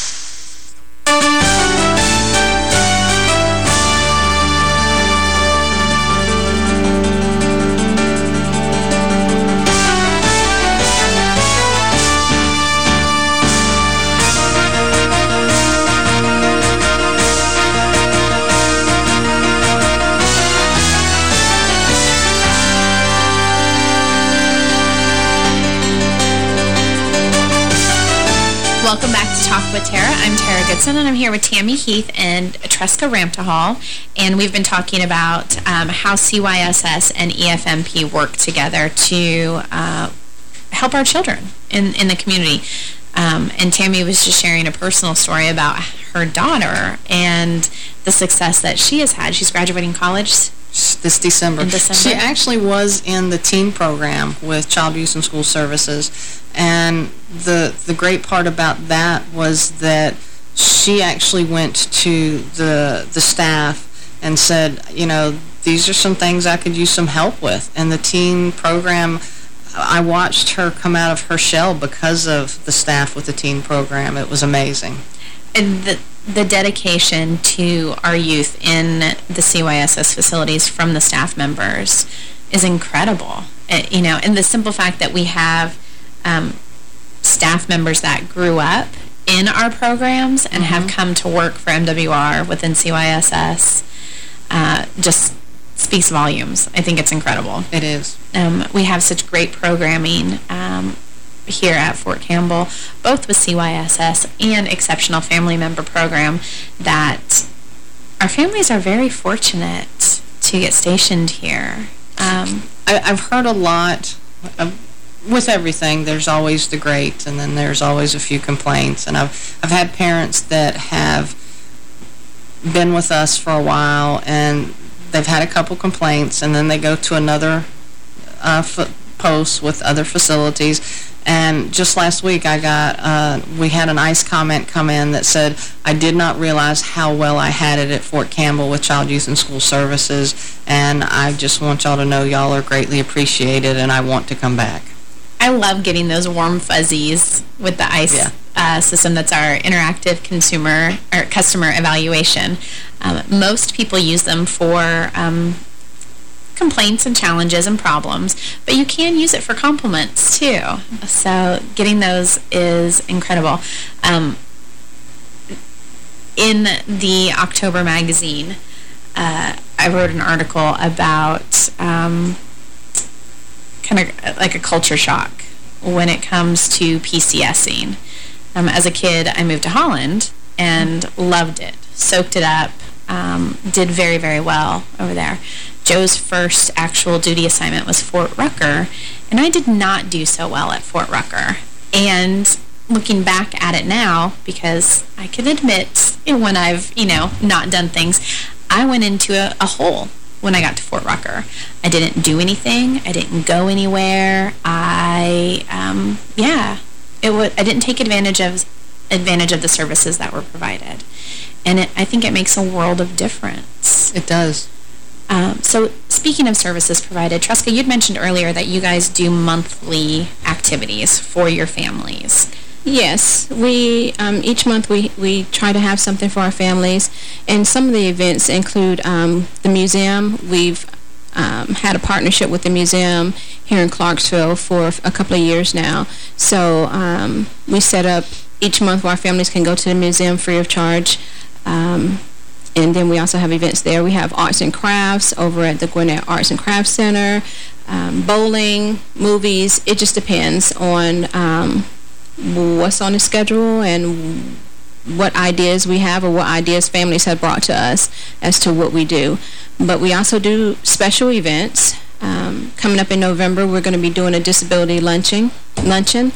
Welcome back to With Tara. I'm Tara Goodson, and I'm here with Tammy Heath and Tresca Ramtahal. And we've been talking about um, how CYSS and EFMP work together to uh, help our children in, in the community. Um, and Tammy was just sharing a personal story about her daughter and the success that she has had. She's graduating college
this December.
December.
She actually was in the teen program with Child Youth and School Services. And the the great part about that was that she actually went to the the staff and said, you know, these are some things I could use some help with. And the teen program I watched her come out of her shell because of the staff with the teen program. It was amazing.
And the, the dedication to our youth in the CYSS facilities from the staff members is incredible. It, uh, you know, and the simple fact that we have um, staff members that grew up in our programs and mm -hmm. have mm-hmm. come to work for MWR within CYSS uh, just speaks volumes. I think it's incredible.
It is.
Um, we have such great programming um, here at Fort Campbell, both with CYSS and Exceptional Family Member Program, that our families are very fortunate to get stationed here. Um,
I, have heard a lot of, with everything. There's always the great, and then there's always a few complaints. And I've I've had parents that have been with us for a while, and they've had a couple complaints, and then they go to another uh, post with other facilities. And just last week, I got, uh, we had an ICE comment come in that said, I did not realize how well I had it at Fort Campbell with Child, Youth, and School Services. And I just want y'all to know y'all are greatly appreciated, and I want to come back.
I love getting those warm fuzzies with the ICE yeah. uh, system. That's our interactive consumer or customer evaluation. Um, most people use them for um, complaints and challenges and problems, but you can use it for compliments too. So getting those is incredible. Um, in the October magazine, uh, I wrote an article about um, kind of like a culture shock when it comes to PCSing. Um, as a kid, I moved to Holland and loved it, soaked it up, um, did very, very well over there. Joe's first actual duty assignment was Fort Rucker, and I did not do so well at Fort Rucker. And looking back at it now, because I can admit when I've, you know, not done things, I went into a, a hole when I got to Fort Rucker. I didn't do anything. I didn't go anywhere. I, um, yeah, it would. I didn't take advantage of advantage of the services that were provided, and it, I think it makes a world of difference.
It does.
Um, so speaking of services provided, Tresca, you'd mentioned earlier that you guys do monthly activities for your families.
Yes, we um, each month we, we try to have something for our families, and some of the events include um, the museum. We've um, had a partnership with the museum here in Clarksville for a couple of years now. So um, we set up each month where our families can go to the museum free of charge. Um, and then we also have events there. We have arts and crafts over at the Gwinnett Arts and Crafts Center, um, bowling, movies. It just depends on what's on the schedule and what ideas we have or what ideas families have brought to us as to what we do. But we also do special events. Um, coming up in November, we're going to be doing a disability luncheon, luncheon,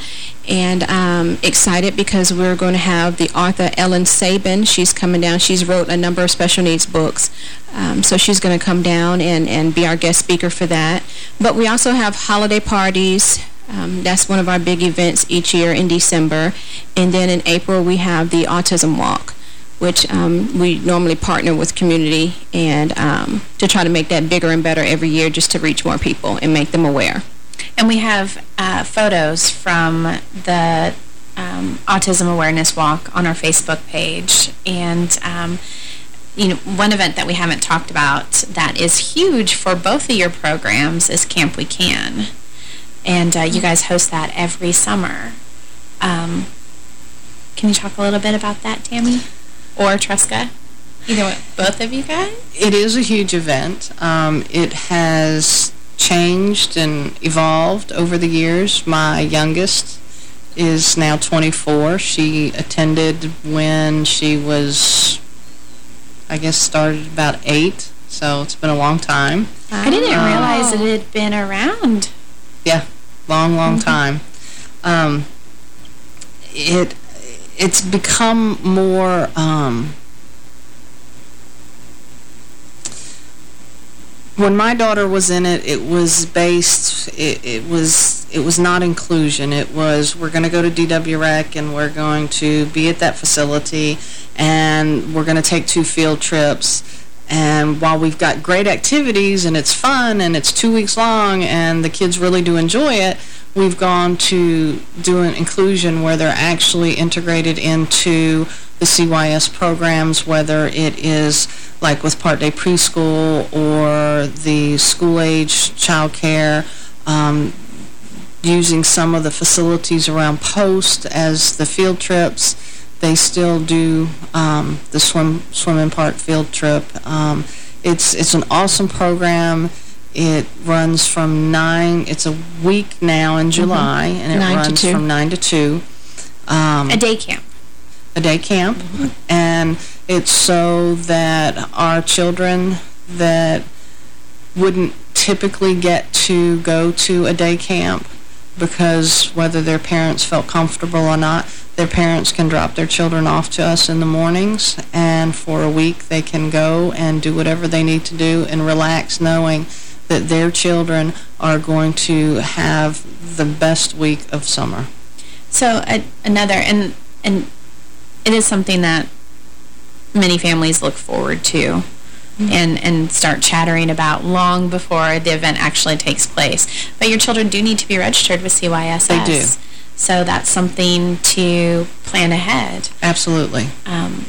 and um, excited because we're going to have the author Ellen Sabin. She's coming down. She's wrote a number of special needs books, um, so she's going to come down and, and be our guest speaker for that. But we also have holiday parties, um, that's one of our big events each year in December. And then in April, we have the Autism Walk, which um, we normally partner with community and um, to try to make that bigger and better every year just to reach more people and make them aware.
And we have uh, photos from the um, Autism Awareness Walk on our Facebook page. And um, you know, one event that we haven't talked about that is huge for both of your programs is Camp We Can. And uh, you guys host that every summer. Um, can you talk a little bit about that, Tammy? Or Tresca? Either way, both of you guys?
It is a huge event. Um, it has changed and evolved over the years. My youngest is now 24. She attended when she was, I guess, started about eight. So it's been a long time.
I didn't realize it had been around.
Yeah long, long mm -hmm. time. Um, it it's become more um, when my daughter was in it, it was based, it, it was it was not inclusion. It was, we're going to go to DWREC and we're going to be at that facility and we're going to take two field trips. And while we've got great activities and it's fun and it's two weeks long and the kids really do enjoy it, we've gone to do an inclusion where they're actually integrated into the CYS programs, whether it is like with Part Day Preschool or the school-age child care, um, using some of the facilities around Post as the field trips. They still do um, the swim swim in park field trip. Um, it's it's an awesome program. It runs from 9, it's a week now in July,
Mhm.
and it
Nine
runs from 9 to 2. Um,
A day camp.
a day camp, and it's so that our children that wouldn't typically get to go to a day camp because whether their parents felt comfortable or not, their parents can drop their children off to us in the mornings, and for a week they can go and do whatever they need to do and relax knowing that their children are going to have the best week of summer.
So a, another, and and it is something that many families look forward to and, and start chattering about long before the event actually takes place. But your children do need to be registered with CYSS.
They do.
So that's something to plan ahead.
Absolutely.
Um,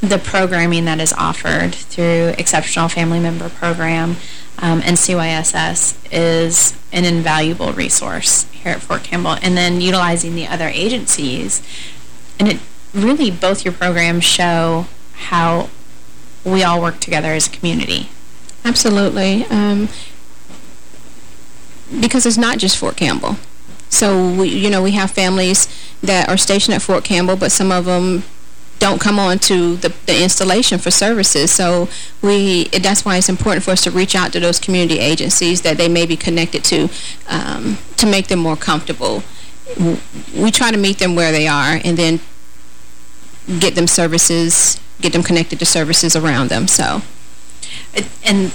the programming that is offered through Exceptional Family Member Program um, and CYSS is an invaluable resource here at Fort Campbell. And then utilizing the other agencies. And it really, both your programs show how we all work together as a community.
Absolutely. Um, because it's not just Fort Campbell. So, we, you know, we have families that are stationed at Fort Campbell, but some of them don't come on to the, the installation for services. So we that's why it's important for us to reach out to those community agencies that they may be connected to um, to make them more comfortable. We try to meet them where they are and then get them services, get them connected to services around them. So,
And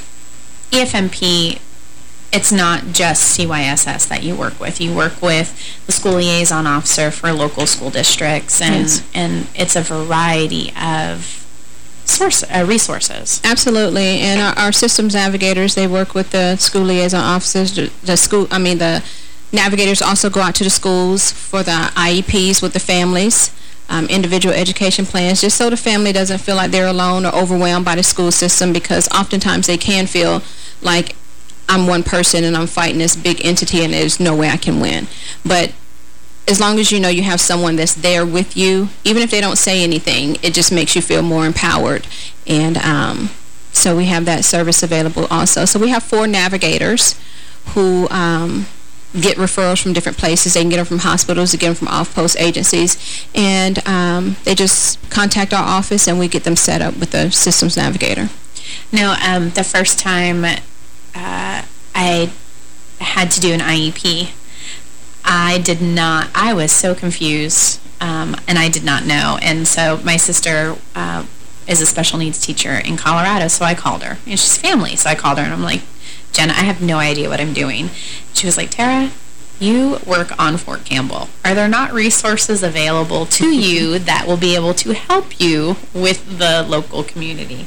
EFMP, it's not just CYSS that you work with. You work with the school liaison officer for local school districts, and,
Yes.
and it's a variety of source, uh, resources.
Absolutely, and our, our systems navigators, they work with the school liaison officers, the, the school, I mean, the navigators also go out to the schools for the IEPs with the families, um, individual education plans, just so the family doesn't feel like they're alone or overwhelmed by the school system, because oftentimes they can feel like I'm one person and I'm fighting this big entity and there's no way I can win. But as long as you know you have someone that's there with you, even if they don't say anything, it just makes you feel more empowered. And um, so we have that service available also. So we have four navigators who um, get referrals from different places. They can get them from hospitals, they get them from off-post agencies. And um, they just contact our office and we get them set up with the systems navigator.
No, um, the first time uh, I had to do an IEP, I did not, I was so confused, um, and I did not know. And so my sister uh, is a special needs teacher in Colorado, so I called her. And she's family, so I called her, and I'm like, Jenna, I have no idea what I'm doing. She was like, Tara, you work on Fort Campbell. Are there not resources available to you that will be able to help you with the local community?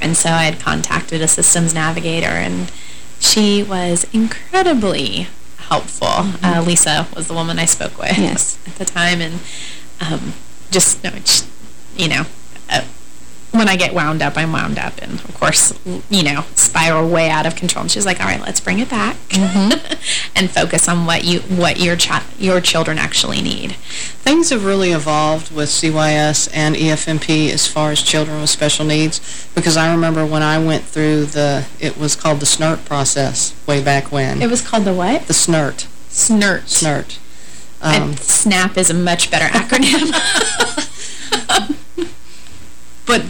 And so I had contacted a systems navigator, and she was incredibly helpful. Uh, Lisa was the woman I spoke with
Yes.
at the time, and um, just, no, just, you know, uh, when I get wound up, I'm wound up, and of course, you know, spiral way out of control. And she's like, "All right, let's bring it back mm-hmm. and focus on what you what your chi your children actually need."
Things have really evolved with CYS and EFMP as far as children with special needs because I remember when I went through the, it was called the SNRT process way back when.
It was called the what?
The SNRT.
SNRT.
SNRT.
And um, SNAP is a much better acronym.
But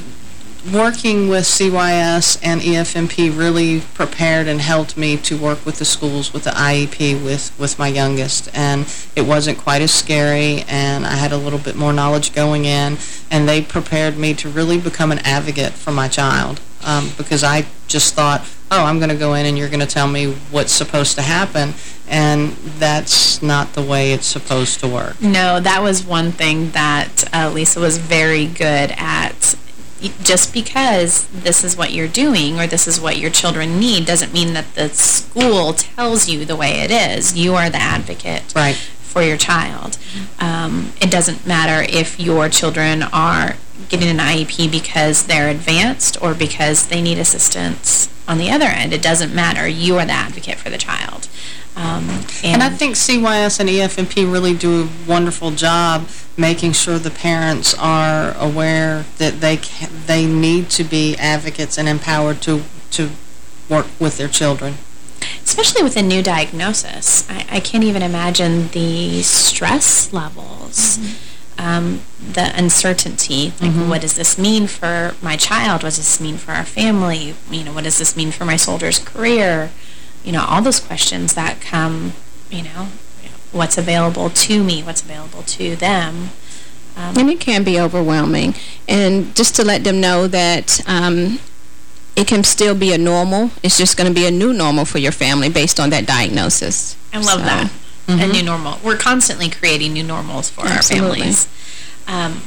working with CYS and EFMP really prepared and helped me to work with the schools with the IEP with, with my youngest. And it wasn't quite as scary, and I had a little bit more knowledge going in, and they prepared me to really become an advocate for my child. Um, because I just thought, oh, I'm going to go in and you're going to tell me what's supposed to happen, and that's not the way it's supposed to work.
No, that was one thing that uh, Lisa was very good at just because this is what you're doing or this is what your children need doesn't mean that the school tells you the way it is. You are the advocate
right.
for your child. Um, it doesn't matter if your children are getting an IEP because they're advanced or because they need assistance on the other end. It doesn't matter. You are the advocate for the child. Um,
and, and, I think CYS and EFMP really do a wonderful job making sure the parents are aware that they can, they need to be advocates and empowered to to work with their children.
Especially with a new diagnosis. I, I can't even imagine the stress levels. Mm -hmm. Um, the uncertainty, like mm -hmm. what does this mean for my child? What does this mean for our family? You know, what does this mean for my soldier's career? You know, all those questions that come, you know, what's available to me, what's available to them.
Um, and it can be overwhelming. And just to let them know that um, it can still be a normal. It's just going to be a new normal for your family based on that diagnosis.
I love so, that. Mm -hmm. A new normal. We're constantly creating new normals for Absolutely. our families. Um,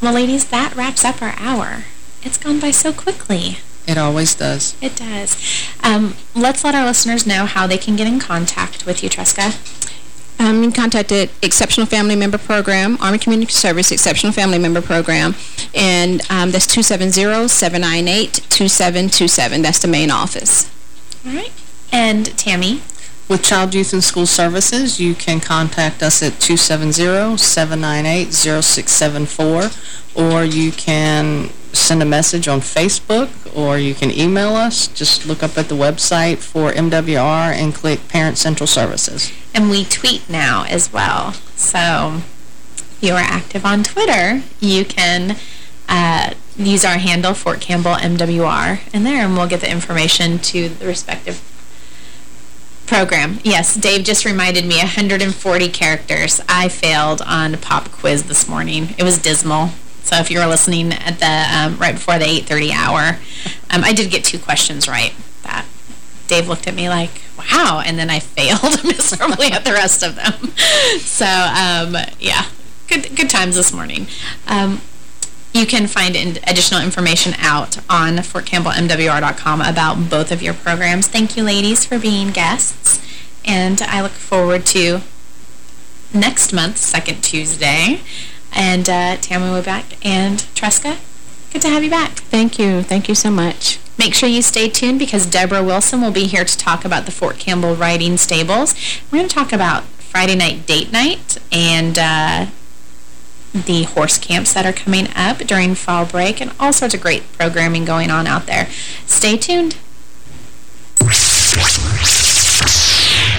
well, ladies, that wraps up our hour. It's gone by so quickly.
It always does.
It does. Um, let's let our listeners know how they can get in contact with you, Tresca.
Um, you can contact the Exceptional Family Member Program, Army Community Service Exceptional Family Member Program, and um, that's 270-798-2727. That's the main office.
All right. And Tammy?
With Child, Youth, and School Services, you can contact us at 270-798-0674, or you can send a message on Facebook, or you can email us. Just look up at the website for MWR and click Parent Central Services.
And we tweet now as well. So if you are active on Twitter, you can uh, use our handle, Fort Campbell MWR, in there, and we'll get the information to the respective program. Yes, Dave just reminded me 140 characters. I failed on pop quiz this morning. It was dismal. So if you were listening at the um, right before the 8:30 hour, um, I did get two questions right. That Dave looked at me like, "Wow," and then I failed miserably at the rest of them. So um, yeah, good good times this morning. Um, you can find additional information out on FortCampbellMWR.com about both of your programs. Thank you, ladies, for being guests. And I look forward to next month, second Tuesday. And uh, Tammy will be back. And Tresca, good to have you back.
Thank you. Thank you so much.
Make sure you stay tuned because Deborah Wilson will be here to talk about the Fort Campbell Riding Stables. We're going to talk about Friday night date night and... Uh, the horse camps that are coming up during fall break and all sorts of great programming going on out there. Stay tuned.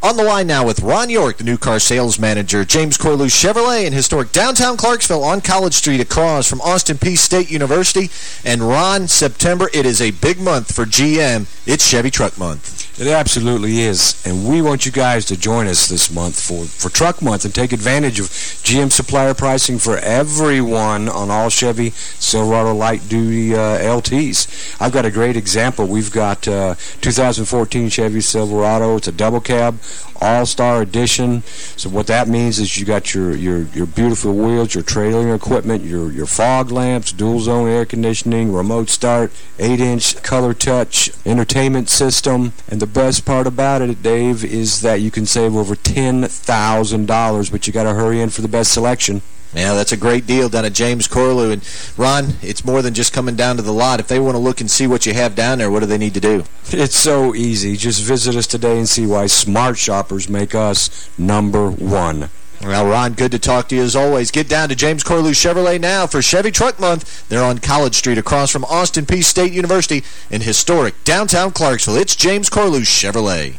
On the line now with Ron York, the new car sales manager, James Corlew Chevrolet in historic downtown Clarksville on College Street across from Austin Peay State University. And Ron, September, it is a big month for GM. It's Chevy Truck Month.
It absolutely is. And we want you guys to join us this month for, for Truck Month and take advantage of GM supplier pricing for everyone on all Chevy Silverado light-duty uh, LTs. I've got a great example. We've got uh, 2014 Chevy Silverado. It's a double cab, all-star edition. So what that means is you got your, your, your beautiful wheels, your trailer equipment, your, your fog lamps, dual-zone air conditioning, remote start, 8-inch color touch, entertainment system, and the best part about it, Dave, is that you can save over $10,000, but you got to hurry in for the best selection.
Yeah, that's a great deal down at James Corlew. And, Ron, it's more than just coming down to the lot. If they want to look and see what you have down there, what do they need to do?
It's so easy. Just visit us today and see why smart shoppers make us number one.
Well, Ron, good to talk to you as always. Get down to James Corlew Chevrolet now for Chevy Truck Month. They're on College Street across from Austin Peay State University in historic downtown Clarksville. It's James Corlew Chevrolet.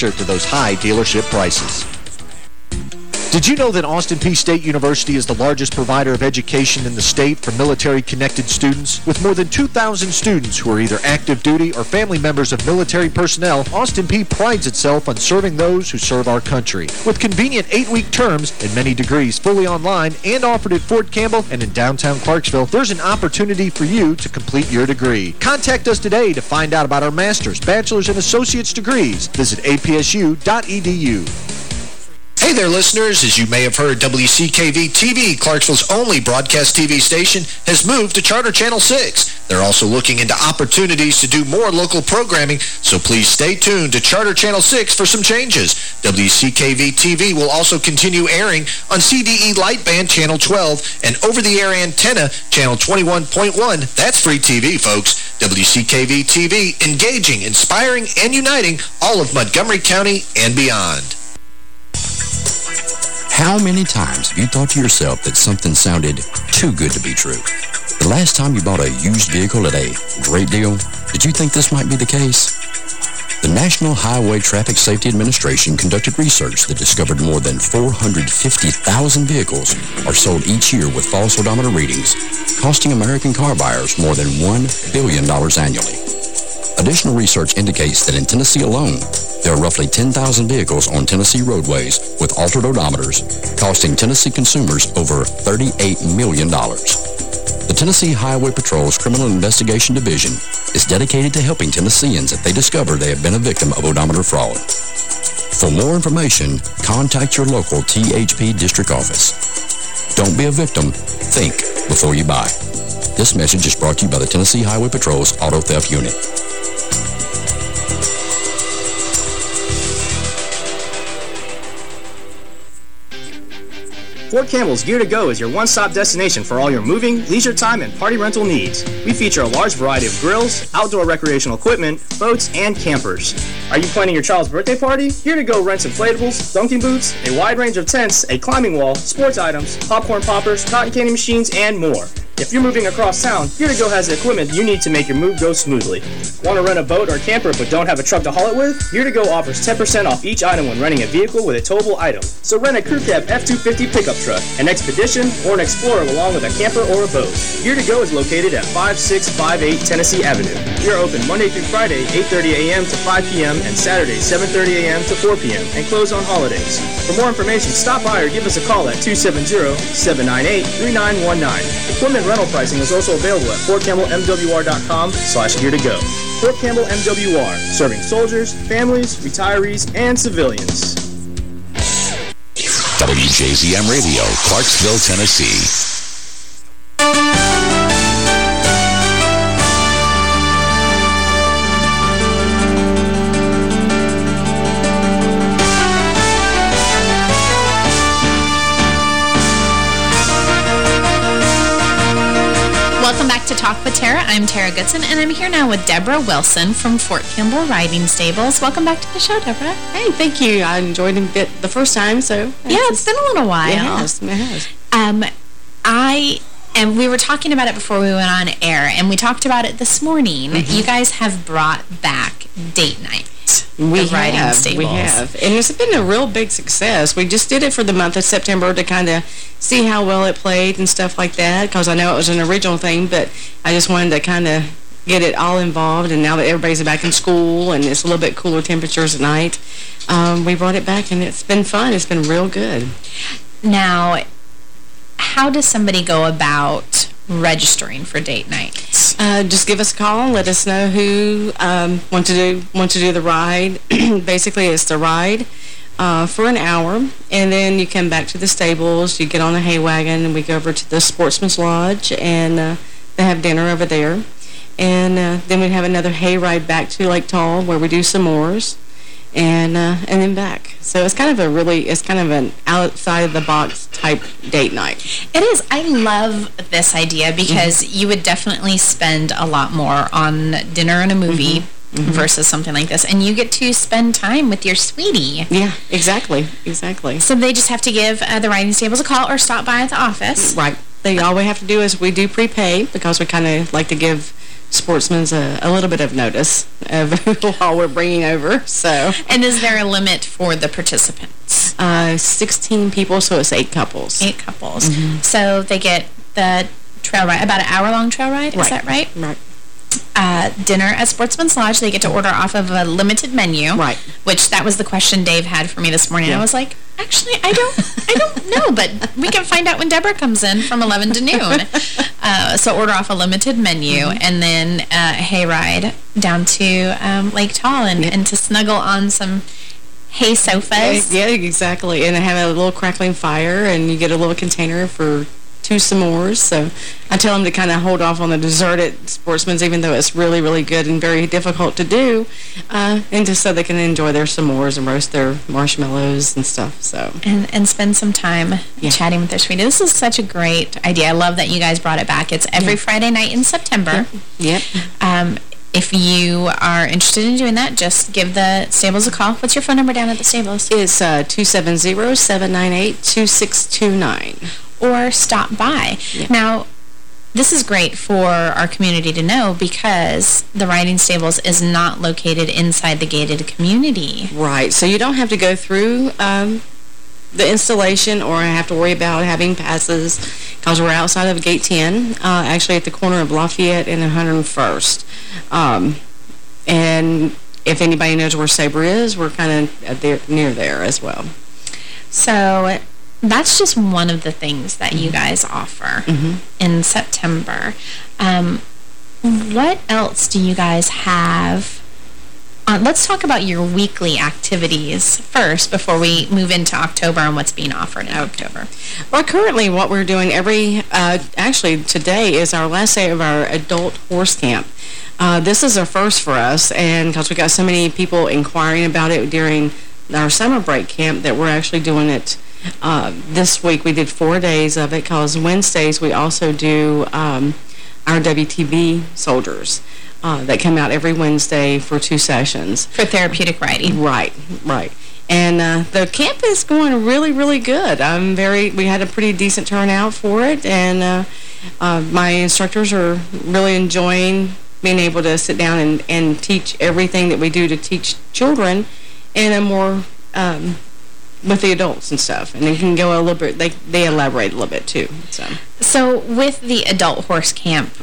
to those high dealership prices. Did you know that Austin Peay State University is the largest provider of education in the state for military-connected students? With more than 2,000 students who are either active duty or family members of military personnel, Austin Peay prides itself on serving those who serve our country. With convenient eight-week terms and many degrees fully online and offered at Fort Campbell and in downtown Clarksville, there's an opportunity for you to complete your degree. Contact us today to find out about our master's, bachelor's, and associate's degrees. Visit apsu.edu. Hey there, listeners. As you may have heard, WCKV-TV, Clarksville's only broadcast TV station, has moved to Charter Channel 6. They're also looking into opportunities to do more local programming, so please stay tuned to Charter Channel 6 for some changes. WCKV-TV will also continue airing on CDE Lightband Channel 12 and over-the-air antenna Channel 21.1. That's free TV, folks. WCKV-TV, engaging, inspiring, and uniting all of Montgomery County and beyond.
How many times have you thought to yourself that something sounded too good to be true? The last time you bought a used vehicle at a great deal, did you think this might be the case? The National Highway Traffic Safety Administration conducted research that discovered more than 450,000 vehicles are sold each year with false odometer readings, costing American car buyers more than $1 billion annually. Additional research indicates that in Tennessee alone, there are roughly 10,000 vehicles on Tennessee roadways with altered odometers, costing Tennessee consumers over $38 million. The Tennessee Highway Patrol's Criminal Investigation Division is dedicated to helping Tennesseans if they discover they have been a victim of odometer fraud. For more information, contact your local THP district office. Don't be a victim. Think before you buy. This message is brought to you by the Tennessee Highway Patrol's Auto Theft Unit.
Fort Campbell's Gear to Go is your one-stop destination for all your moving, leisure time, and party rental needs. We feature a large variety of grills, outdoor recreational equipment, boats, and campers. Are you planning your child's birthday party? Gear to Go rents inflatables, dunking boots, a wide range of tents, a climbing wall, sports items, popcorn poppers, cotton candy machines, and more. If you're moving across town, Gear to Go has the equipment you need to make your move go smoothly. Want to rent a boat or camper but don't have a truck to haul it with? Gear to Go offers 10% off each item when renting a vehicle with a towable item. So rent a Crew Cab F-250 pickup truck, an Expedition, or an Explorer along with a camper or a boat. Gear to Go is located at 5658 Tennessee Avenue. We are open Monday through Friday, 8.30 a.m. to 5 p.m. and Saturday, 7.30 a.m. to 4 p.m. and close on holidays. For more information, stop by or give us a call at 270-798-3919. Equipment rental pricing is also available at FortCampbellMWR.com slash gear to go. Fort Campbell MWR, serving soldiers, families, retirees, and civilians.
WJZM Radio, Clarksville, Tennessee.
To Talk with Tara. I'm Tara Goodson, and I'm here now with Deborah Wilson from Fort Campbell Riding Stables. Welcome back to the show, Deborah.
Hey, thank you. I enjoyed it the first time, so...
Yeah, it's been a little while.
Has. It has.
Um, I... And we were talking about it before we went on air, and we talked about it this morning.
Mm -hmm.
You guys have brought back date night.
We have,
stables.
we have. And it's been a real big success. We just did it for the month of September to kind of see how well it played and stuff like that, because I know it was an original thing, but I just wanted to kind of get it all involved, and now that everybody's back in school and it's a little bit cooler temperatures at night, um, we brought it back, and it's been fun. It's been real good.
Now, how does somebody go about registering for date night?
Uh, just give us a call let us know who um, want to do want to do the ride. Basically, it's the ride uh, for an hour, and then you come back to the stables, you get on the hay wagon, and we go over to the Sportsman's Lodge, and uh, they have dinner over there. And uh, then we have another hay ride back to Lake Tall where we do some s'mores and uh, and then back. So it's kind of a really, it's kind of an outside of the box type date night.
It is. I love this idea because mm -hmm. you would definitely spend a lot more on dinner and a movie mm -hmm. Mm -hmm. versus something like this. And you get to spend time with your sweetie.
Yeah, exactly, exactly.
So they just have to give uh, the riding stables a call or stop by at the office.
Right. They, all we have to do is we do prepay because we kind of like to give Sportsman's a, a, little bit of notice of while we're bringing over. So,
and is there a limit for the participants?
Uh, 16 people, so it's eight couples.
Eight couples. Mm -hmm. So they get the trail ride, about an hour-long trail ride,
is
that right?
Right
uh, dinner at Sportsman's Lodge. They get to order off of a limited menu.
Right.
Which that was the question Dave had for me this morning. Yeah. I was like, actually, I don't, I don't know, but we can find out when Deborah comes in from 11 to noon. Uh, so order off a limited menu mm -hmm. and then uh, hayride down to um, Lake Tall and, yeah. and to snuggle on some hay sofas.
Yeah, yeah, exactly. And have a little crackling fire and you get a little container for two s'mores. So I tell them to kind of hold off on the dessert at Sportsman's, even though it's really, really good and very difficult to do, uh, and just so they can enjoy their s'mores and roast their marshmallows and stuff. So
And, and spend some time yeah. chatting with their sweetie. This is such a great idea. I love that you guys brought it back. It's every yeah. Friday night in September.
Yep.
yep. Um, if you are interested in doing that, just give the stables a call. What's your phone number down at the stables?
It's uh, 270-798-2629
or stop by. Yeah. Now, this is great for our community to know because the riding stables is not located inside the gated community.
Right. So you don't have to go through um, the installation or have to worry about having passes because we're outside of Gate 10, uh, actually at the corner of Lafayette and 101st. Um, and if anybody knows where Sabre is, we're kind of near there as well.
So that's just one of the things that you guys offer
mm -hmm.
in September. Um, what else do you guys have? Uh, let's talk about your weekly activities first before we move into October and what's being offered in October.
Well, currently what we're doing every, uh, actually today is our last day of our adult horse camp. Uh, this is a first for us, and because we got so many people inquiring about it during our summer break camp that we're actually doing it uh, this week we did four days of it because Wednesdays we also do um, our WTB soldiers uh, that come out every Wednesday for two sessions.
For therapeutic riding.
Right, right. And uh, the camp is going really, really good. I'm very, we had a pretty decent turnout for it, and uh, uh, my instructors are really enjoying being able to sit down and, and teach everything that we do to teach children in a more um, with the adults and stuff. And they can go a little bit, they, they elaborate a little bit too. So,
so with the adult horse camp,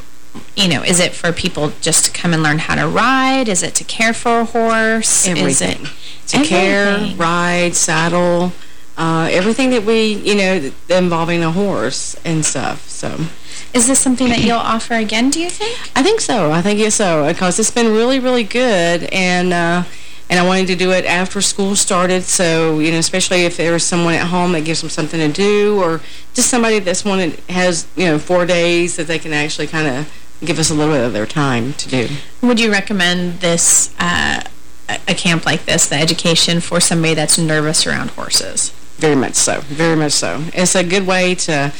you know, is it for people just to come and learn how to ride? Is it to care for a horse?
Everything.
Is it
to everything. care, ride, saddle, uh, everything that we, you know, involving a horse and stuff. So.
Is this something that you'll offer again, do you think?
I think so. I think so. Because it's been really, really good. And, uh, and I wanted to do it after school started, so, you know, especially if there's someone at home that gives them something to do, or just somebody that's one that has, you know, four days that they can actually kind of give us a little bit of their time to do.
Would you recommend this, uh, a camp like this, the education, for somebody that's nervous around horses?
Very much so. Very much so. It's a good way to,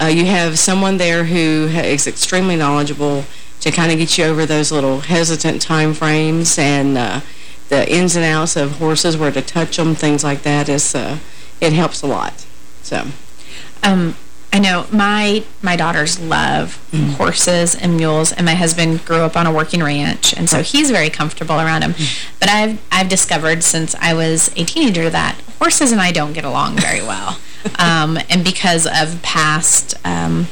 uh, you have someone there who is extremely knowledgeable to kind of get you over those little hesitant time frames and, uh, the ins and outs of horses, where to touch them, things like that, is uh, it helps a lot. So,
um, I know my my daughters love mm. horses and mules, and my husband grew up on a working ranch, and so he's very comfortable around them. Mm. But I've I've discovered since I was a teenager that horses and I don't get along very well, um, and because of past. Um,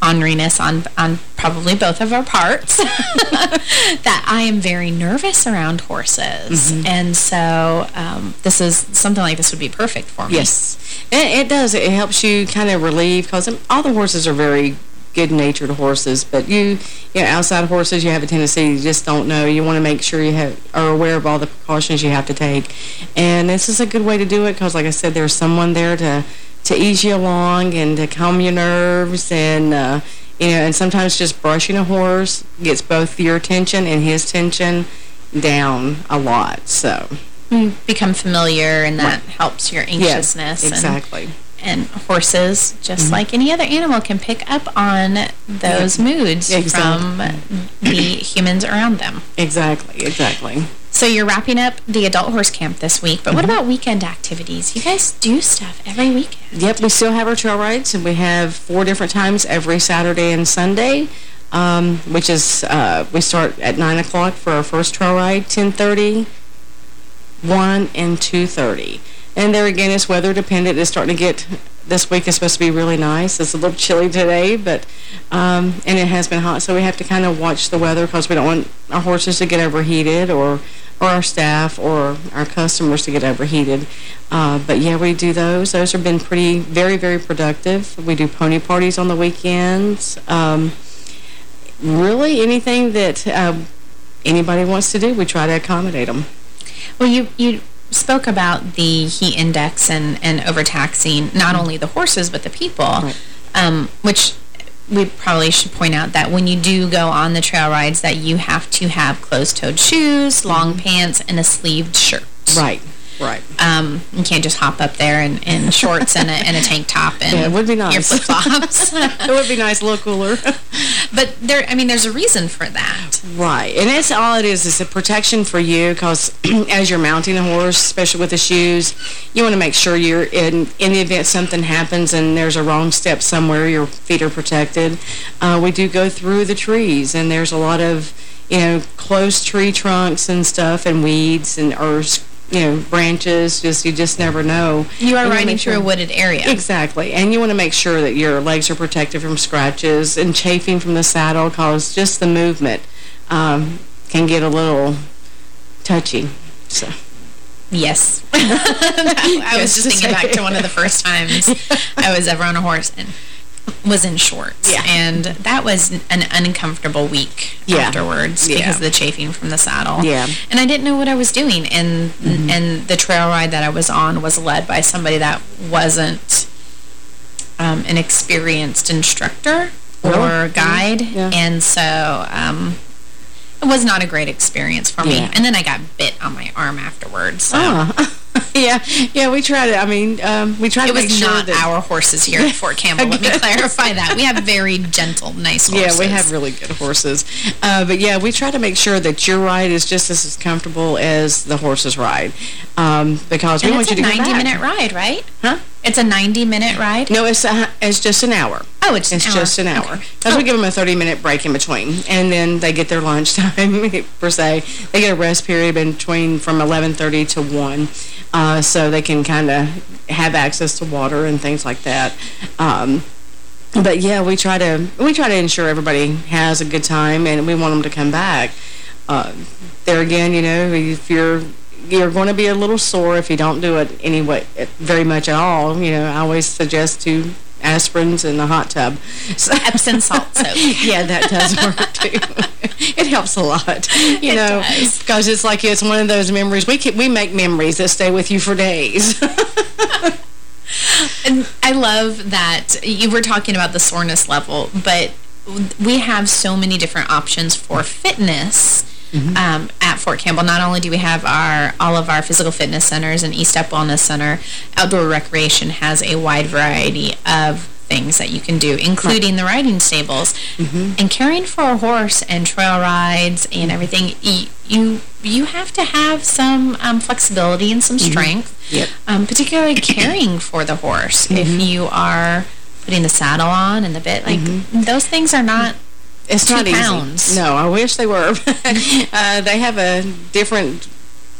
orneriness on, on probably both of our parts, that I am very nervous around horses. Mm -hmm. And so um, this is, something like this would be perfect for me.
Yes. It, it does. It helps you kind of relieve, because all the horses are very good-natured horses. But you, you know, outside horses, you have a tendency you just don't know. You want to make sure you have, are aware of all the precautions you have to take. And this is a good way to do it because, like I said, there's someone there to, to ease you along and to calm your nerves and, uh, you know, and sometimes just brushing a horse gets both your attention and his tension down a lot. So
become familiar, and that right. helps your anxiousness.
Yes, exactly.
And, and horses, just mm -hmm. like any other animal, can pick up on those yeah. moods exactly. from the humans around them.
Exactly, exactly.
So you're wrapping up the adult horse camp this week, but mm -hmm. what about weekend activities? You guys do stuff every weekend.
Yep, we still have our trail rides, and we have four different times every Saturday and Sunday, um, which is, uh, we start at 9 o'clock for our first trail ride, 10.30, 1, and 2.30. And there again, it's weather dependent. It's starting to get, this week is supposed to be really nice. It's a little chilly today, but, um, and it has been hot. So we have to kind of watch the weather because we don't want our horses to get overheated or, or our staff or our customers to get overheated. Uh, but yeah, we do those. Those have been pretty, very, very productive. We do pony parties on the weekends. Um, really anything that uh, anybody wants to do, we try to accommodate them.
Well, you, you spoke about the heat index and, and overtaxing not only the horses but the people, right. um, which we probably should point out that when you do go on the trail rides that you have to have closed-toed shoes, long mm -hmm. pants, and a sleeved shirt.
Right. Right.
Um, you can't just hop up there in, in shorts and, a, and a tank top and
yeah, it would be nice.
your flip-flops.
it would be nice, a little cooler.
but there, I mean, there's a reason for that.
Right. And it's all it is is a protection for you because as you're mounting a horse, especially with the shoes, you want to make sure you're in, in the event something happens and there's a wrong step somewhere, your feet are protected. Uh, we do go through the trees and there's a lot of you know, close tree trunks and stuff and weeds and earth you know, branches, just you just never know.
You are riding through sure, a wooded area.
Exactly. And you want to make sure that your legs are protected from scratches and chafing from the saddle because just the movement um, can get a little touchy. So.
Yes. I was just thinking back to one of the first times I was ever on a horse. and was in shorts.
Yeah.
And that was an uncomfortable week yeah. afterwards yeah. because of the chafing from the saddle.
Yeah.
And I didn't know what I was doing. And, mm -hmm. and the trail ride that I was on was led by somebody that wasn't um, an experienced instructor or guide. Yeah. And so um, it was not a great experience for me. And then I got bit on my arm afterwards. So.
Oh. yeah, yeah, we try to, I mean, um, we try
it
to make sure
that... It was not our horses here at Fort Campbell. Let me clarify that. We have very gentle, nice horses.
Yeah, we have really good horses. Uh, but yeah, we try to make sure that your ride is just as comfortable as the horse's ride. Um, because
and
we want you to
it's a 90-minute ride, right?
Huh?
It's a 90-minute ride?
No, it's a, it's just an hour.
Oh, it's,
it's
an
just an hour. Because oh. we give them a 30-minute break in between. And then they get their lunchtime, per se. They get a rest period between from 11.30 to 1. Uh, so they can kind of have access to water and things like that. Um, but yeah, we try to we try to ensure everybody has a good time, and we want them to come back. Uh, there again, you know, if you're you're going to be a little sore if you don't do it anyway very much at all. You know, I always suggest two aspirins in the hot tub.
So, Epsom salt soap.
yeah, that does work too. it helps a lot, you
it
know, because it's like it's one of those memories. We can, we make memories that stay with you for days.
and I love that you were talking about the soreness level, but we have so many different options for fitness Mm -hmm. um, at Fort Campbell. Not only do we have our all of our physical fitness centers and Estep Wellness Center, outdoor recreation has a wide variety of things that you can do, including the riding stables. Mm -hmm. And caring for a horse and trail rides and mm-hmm. everything, you you have to have some um, flexibility and some mm-hmm. strength,
mm -hmm. yep.
um, particularly caring for the horse. If mm-hmm. you are putting the saddle on and the bit, like those things are not
it's
Two
not
pounds.
easy. No, I wish they were. uh, they have a different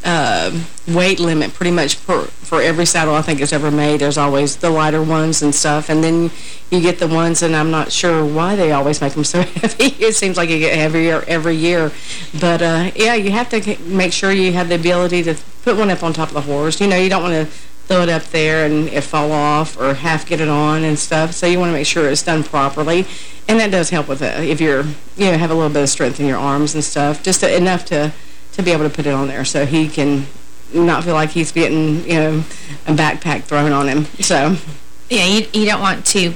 uh, weight limit pretty much per, for every saddle I think is ever made. There's always the lighter ones and stuff. And then you get the ones, and I'm not sure why they always make them so heavy. It seems like you get heavier every year. But, uh, yeah, you have to make sure you have the ability to put one up on top of the horse. You know, you don't want to throw it up there and it fall off or half get it on and stuff. So you want to make sure it's done properly. And that does help with it if you're, you know, have a little bit of strength in your arms and stuff. Just to, enough to, to be able to put it on there so he can not feel like he's getting, you know, a backpack thrown on him. So...
Yeah, you, you don't want to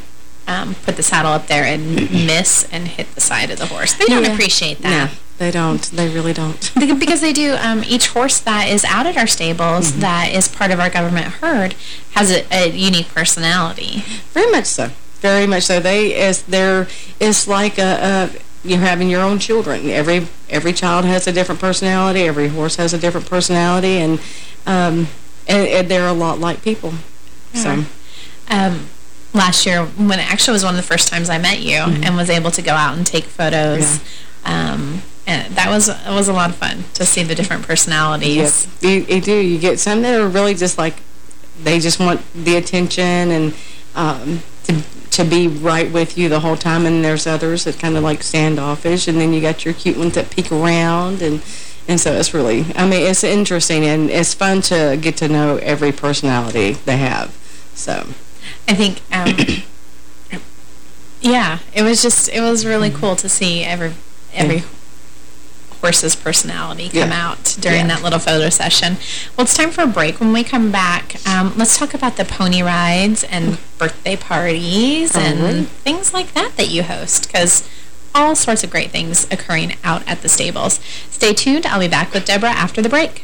um, put the saddle up there and miss and hit the side of the horse. They don't
Yeah.
appreciate that.
No, they don't. They really don't.
Because they do, um, each horse that is out at our stables
Mm-hmm.
that is part of our government herd has a, a unique personality.
Very much so. Very much so. They is there is like a, a you're having your own children. Every every child has a different personality. Every horse has a different personality, and um, and, and they're a lot like people. So
Um, last year, when it actually was one of the first times I met you
Mm-hmm.
and was able to go out and take photos, um, and that was it was a lot of fun to see the different personalities.
Yes, you, you do. You get some that are really just like, they just want the attention and um, to, to be right with you the whole time. And there's others that kind of like standoffish. And then you got your cute ones that peek around. And, and so it's really, I mean, it's interesting and it's fun to get to know every personality they have. So.
I think, um, yeah, it was just, it was really cool to see every, every horse's personality come
Yeah.
out during
Yeah.
that little photo session. Well, it's time for a break. When we come back, um, let's talk about the pony rides and birthday parties and things like that that you host, because all sorts of great things occurring out at the stables. Stay tuned. I'll be back with Deborah after the break.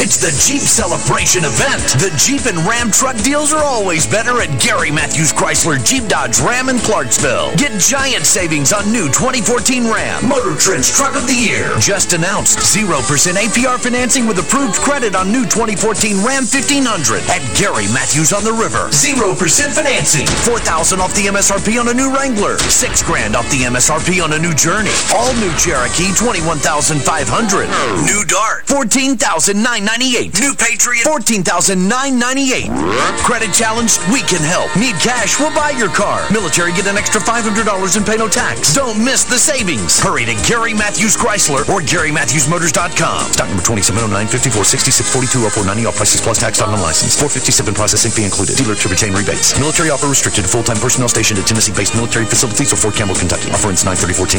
It's the Jeep Celebration event. The Jeep and Ram truck deals are always better at Gary Matthews Chrysler Jeep Dodge Ram in Clarksville. Get giant savings on new 2014 Ram. Motor Trend's Truck of the Year. Just announced 0% APR financing with approved credit on new 2014 Ram 1500 at Gary Matthews on the River. 0% financing. 4000 off the MSRP on a new Wrangler. 6 grand off the MSRP on a new Journey. All new Cherokee 21500 New Dart 14998 New Patriot 14998 Credit challenged? We can help. Need cash? We'll buy your car. Military get an extra $500 and pay no tax. Don't miss the savings. Hurry to Gary Matthews Chrysler or GaryMatthewsMotors.com. Stock number 2709 54 66 42 0490. All prices plus tax, and license. 457 processing fee included. Dealer to retain rebates. Military offer restricted full-time personnel stationed at Tennessee-based military facilities or Fort Campbell, Kentucky. Offer ends 93014.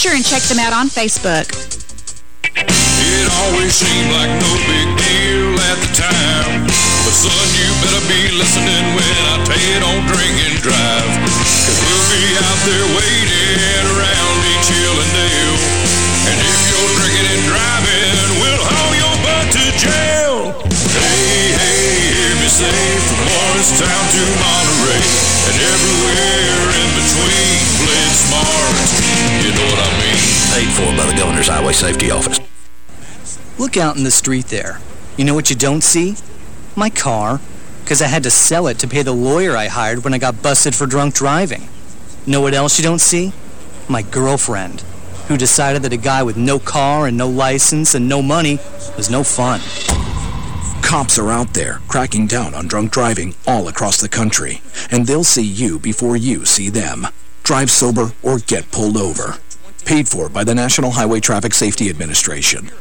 and check them out on Facebook.
It always seemed like no big deal at the time. But son, you better be listening when I tell you don't drink and drive. Cause we'll be out there waiting around dale. And if you're drinking and driving, we'll haul your butt to jail. Hey, hey, hear me say from Morristown to Monterey. And everywhere in between. You know what I mean?
Paid for by the Governor's Highway Safety Office.
Look out in the street there. You know what you don't see? My car. Because I had to sell it to pay the lawyer I hired when I got busted for drunk driving. Know what else you don't see? My girlfriend, who decided that a guy with no car and no license and no money was no fun.
Cops are out there cracking down on drunk driving all across the country, and they'll see you before you see them. Drive sober or get pulled over. Paid for by the National Highway Traffic Safety Administration.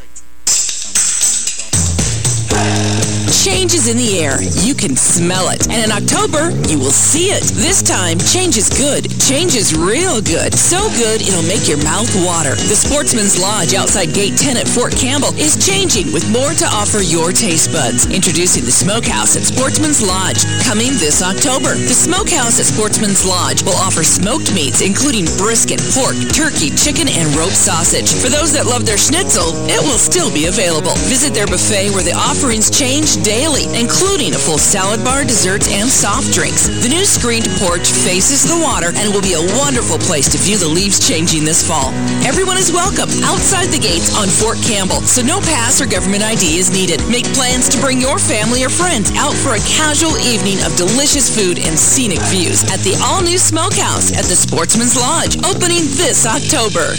Change is in the air. You can smell it. And in October, you will see it. This time, change is good. Change is real good. So good, it'll make your mouth water. The Sportsman's Lodge outside Gate 10 at Fort Campbell is changing with more to offer your taste buds. Introducing the Smokehouse at Sportsman's Lodge, coming this October. The Smokehouse at Sportsman's Lodge will offer smoked meats, including brisket, pork, turkey, chicken, and rope sausage. For those that love their schnitzel, it will still be available. Visit their buffet where the offerings change daily, including a full salad bar, desserts, and soft drinks. The new screened porch faces the water and will be a wonderful place to view the leaves changing this fall. Everyone is welcome outside the gates on Fort Campbell, so no pass or government ID is needed. Make plans to bring your family or friends out for a casual evening of delicious food and scenic views at the all-new Smokehouse at the Sportsman's Lodge, opening this October.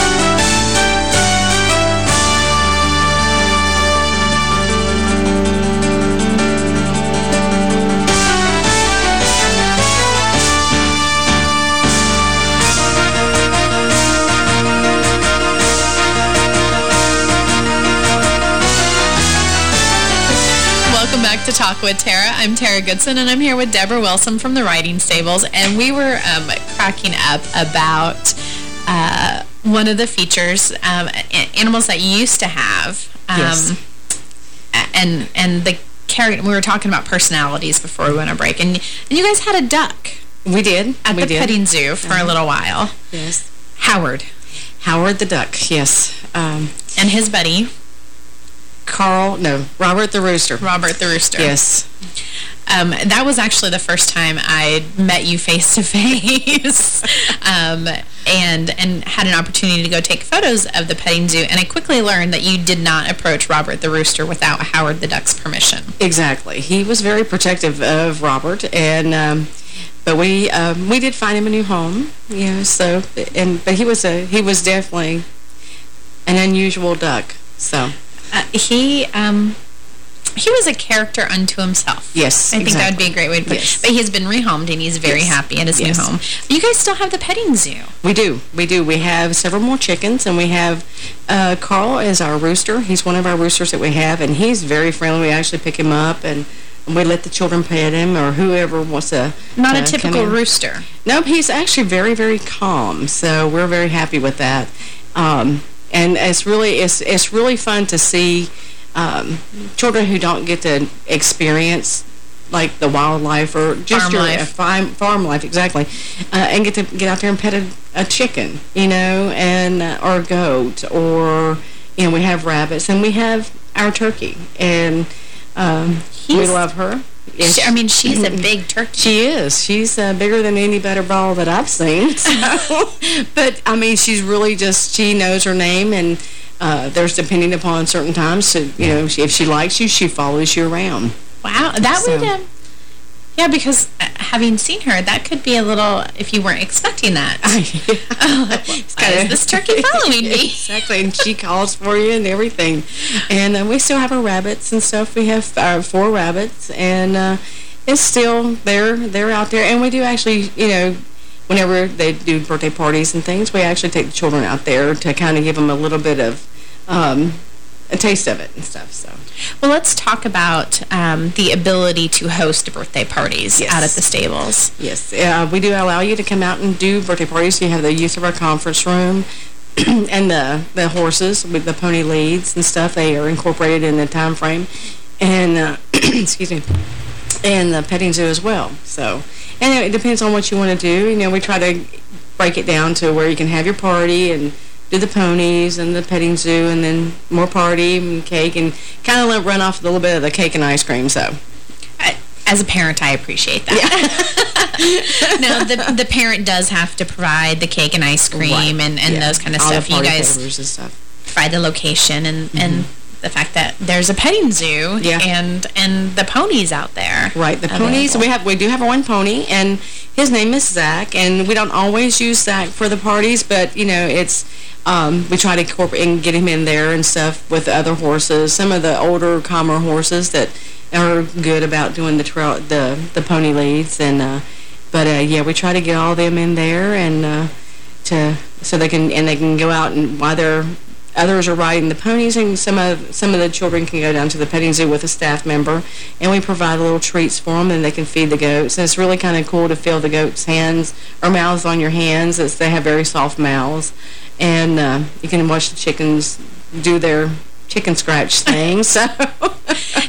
To Talk with Tara. I'm Tara Goodson, and I'm here with Deborah Wilson from the Riding Stables, and we were um, cracking up about uh, one of the features, um, animals that you used to have. Um, yes. And, and the character, we were talking about personalities before we went on break, and, and you guys had a duck.
We did.
At
we
the
did.
petting zoo for a uh-huh. little while.
Yes.
Howard.
Howard the duck, yes. Um,
and his buddy.
Carl, no, Robert the Rooster.
Robert the Rooster.
Yes.
Um, that was actually the first time I met you face to face, um, and and had an opportunity to go take photos of the petting zoo. And I quickly learned that you did not approach Robert the Rooster without Howard the Duck's permission.
Exactly. He was very protective of Robert, and um, but we um, we did find him a new home. You know, so and but he was a he was definitely an unusual duck. So.
Uh, he um, he was a character unto himself.
Yes,
I think
exactly.
that would be a great way to put yes. it. But he has been rehomed, and he's very yes. happy at his yes. new home. You guys still have the petting zoo.
We do. We do. We have several more chickens, and we have uh, Carl is our rooster. He's one of our roosters that we have, and he's very friendly. We actually pick him up, and we let the children pet him or whoever wants to
Not
uh,
a typical rooster.
Nope, he's actually very, very calm, so we're very happy with that. Um, and it's really it's it's really fun to see um, children who don't get to experience like the wildlife or just
farm
your
life.
Farm, farm life exactly. Uh, and get to get out there and pet a, a chicken you know and uh, or a goat or you know we have rabbits and we have our turkey. And um, we love her
she, I mean, she's a big turkey.
She is. She's uh, bigger than any butterball that I've seen. So. but, I mean, she's really just, she knows her name, and uh, there's depending upon certain times, so, you know, she, if she likes you, she follows you around.
Wow, that so. would, um, yeah, because uh, having seen her, that could be a little, if you weren't expecting that. oh, is this turkey following me?
exactly, and she calls for you and everything. And uh, we still have our rabbits and stuff. We have uh, four rabbits, and uh, it's still, they're, they're out there. And we do actually, you know, whenever they do birthday parties and things, we actually take the children out there to kind of give them a little bit of um, a taste of it and stuff. So,
Well, let's talk about um, the ability to host birthday parties
yes.
out at the stables.
Yes, uh, we do allow you to come out and do birthday parties. You have the use of our conference room and the, the horses with the pony leads and stuff. They are incorporated in the time frame. And, uh, excuse me, and the petting zoo as well. So, and it depends on what you want to do. You know, we try to break it down to where you can have your party and do the ponies and the petting zoo and then more party and cake and kind of let run off a little bit of the cake and ice cream. So,
as a parent, I appreciate that. Yeah. no, the the parent does have to provide the cake and ice cream right. and, and yeah. those kind of
All
stuff.
you
guys
stuff.
provide the location and, mm -hmm. and the fact that there's a petting zoo
yeah.
and and the ponies out there.
Right, the ponies. We have we do have one pony, and his name is Zach, and we don't always use Zach for the parties, but you know it's um, we try to incorporate and get him in there and stuff with the other horses. Some of the older, calmer horses that are good about doing the trail, the the pony leads, and uh, But, uh, yeah, we try to get all of them in there and uh, to so they can and they can go out and while they're others are riding the ponies and some of some of the children can go down to the petting zoo with a staff member and we provide little treats for them and they can feed the goats. And it's really kind of cool to feel the goats hands or mouths on your hands as they have very soft mouths. And uh, you can watch the chickens do their chicken scratch thing. So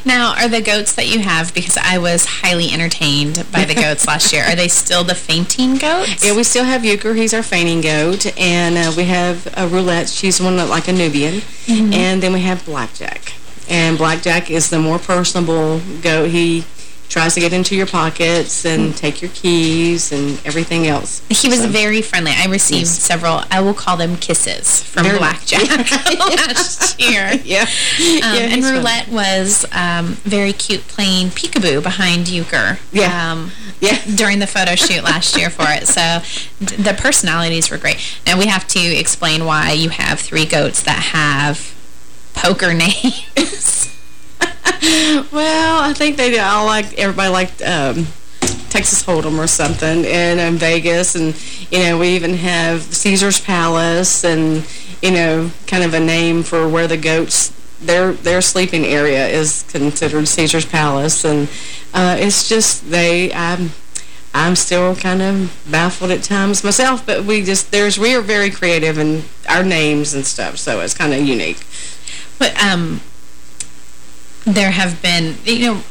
now, are the goats that you have, because I was highly entertained by the goats last year, are they still the fainting goats?
Yeah, we still have Euchre. He's our fainting goat. And uh, we have uh, Roulette. She's one like a Nubian. Mm -hmm. And then we have Blackjack. And Blackjack is the more personable goat. He tries to get into your pockets and mm. take your keys and everything else.
He was so. very friendly. I received yes. several, I will call them kisses from very Blackjack last year.
Yeah.
Um, yeah and Roulette funny. was um, very cute playing peekaboo behind Euchre.
Yeah.
Um,
yeah.
during the photo shoot last year for it. So the personalities were great. Now we have to explain why you have three goats that have poker names.
well, I think they all like, everybody liked um, Texas Hold'em or something, and in Vegas, and, you know, we even have Caesar's Palace, and, you know, kind of a name for where the goats, their their sleeping area is considered Caesar's Palace, and uh, it's just, they, I'm, I'm still kind of baffled at times myself, but we just, there's, we are very creative in our names and stuff, so it's kind of unique.
But, um, there have been, you know,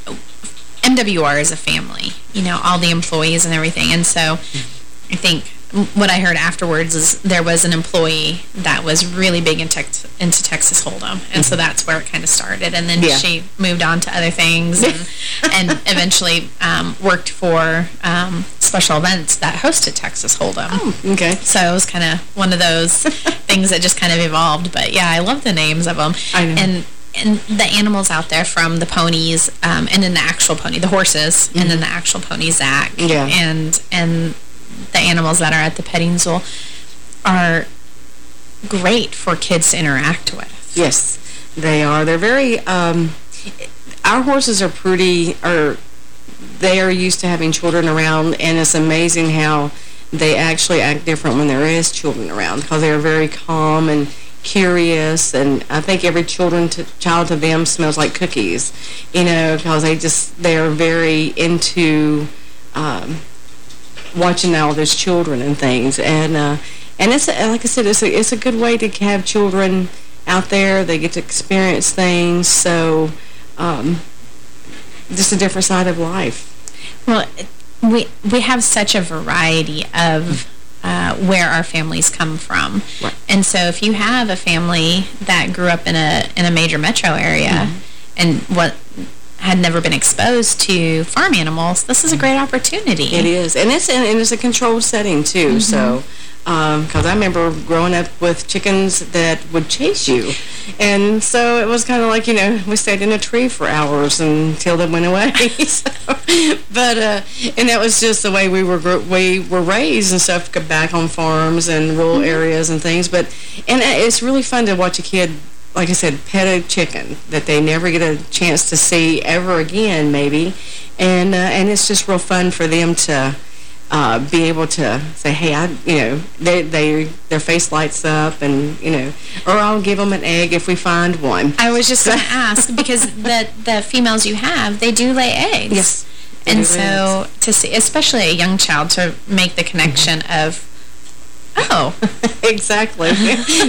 MWR is a family, you know, all the employees and everything. And so I think what I heard afterwards is there was an employee that was really big in tex into Texas Hold'em. And so that's where it kind of started. And then yeah. she moved on to other things and, and eventually um, worked for um, special events that hosted Texas Hold'em.
Oh, okay.
So it was kind of one of those things that just kind of evolved. But yeah, I love the names of them.
I know.
And and the animals out there from the ponies um, and then the actual pony, the horses, mm -hmm. and then
mm-hmm.
the actual pony, Zach,
yeah.
and, and the animals that are at the petting zoo are great for kids to interact with.
Yes, they are. They're very, um, our horses are pretty, are, they are used to having children around, and it's amazing how they actually act different when there is children around, because they are very calm and curious, and I think every children to, child to them smells like cookies, you know, because they just, they are very into um, watching all those children and things, and uh, and it's, like I said, it's a, it's a good way to have children out there, they get to experience things, so um, just a different side of life.
Well, we we have such a variety of uh, where our families come from.
Right.
And so if you have a family that grew up in a in a major metro area mm -hmm. and what had never been exposed to farm animals, this is a great opportunity.
It is. And it's, and it's a controlled setting, too. Mm -hmm. So because um, I remember growing up with chickens that would chase you. And so it was kind of like, you know, we stayed in a tree for hours until they went away. so, but, uh, and that was just the way we were we were raised and stuff back on farms and rural mm -hmm. areas and things. But, and it's really fun to watch a kid like I said, pet a chicken that they never get a chance to see ever again, maybe. And uh, and it's just real fun for them to uh, be able to say, hey, I, you know, they, they, their face lights up and, you know, or I'll give them an egg if we find one.
I was just going to ask, because the, the females you have, they do lay eggs.
Yes.
And so to see, especially a young child, to make the connection mm -hmm. of Oh.
exactly.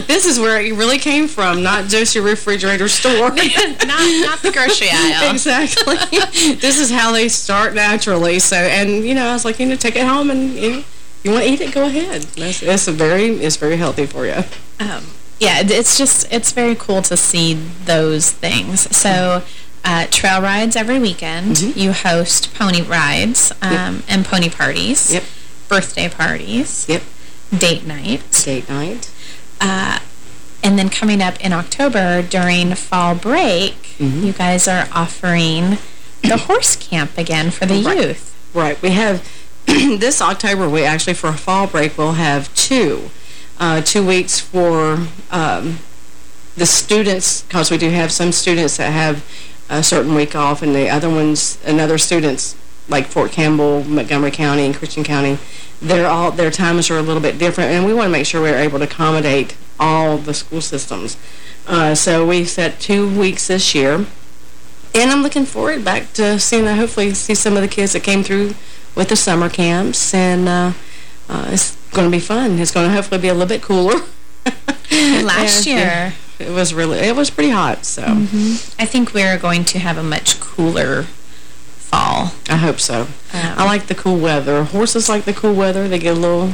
this is where it really came from, not just your refrigerator store. not,
not the grocery aisle.
exactly. this is how they start naturally. So, and, you know, I was like, you know, take it home and, you know, you want to eat it, go ahead. It's, it's very, it's very healthy for you.
Um, yeah, it's just, it's very cool to see those things. So, uh, trail rides every weekend. Mm -hmm. You host pony rides um, yep. and pony parties.
Yep.
Birthday parties.
Yep
date night.
Date night.
Uh, and then coming up in October during fall break, mm -hmm. you guys are offering the horse camp again for the
right.
youth.
Right. We have, this October, we actually, for a fall break, we'll have two. Uh, two weeks for um, the students, because we do have some students that have a certain week off, and the other ones, another students like Fort Campbell, Montgomery County, and Christian County, they're all their times are a little bit different, and we want to make sure we're able to accommodate all the school systems. Uh, so we set two weeks this year, and I'm looking forward back to seeing, uh, hopefully, see some of the kids that came through with the summer camps, and uh, uh, it's going to be fun. It's going to hopefully be a little bit cooler.
Last year...
It was really, it was pretty hot, so.
Mm -hmm. I think we're going to have a much cooler fall.
I hope so. Um, I like the cool weather. Horses like the cool weather. They get a little,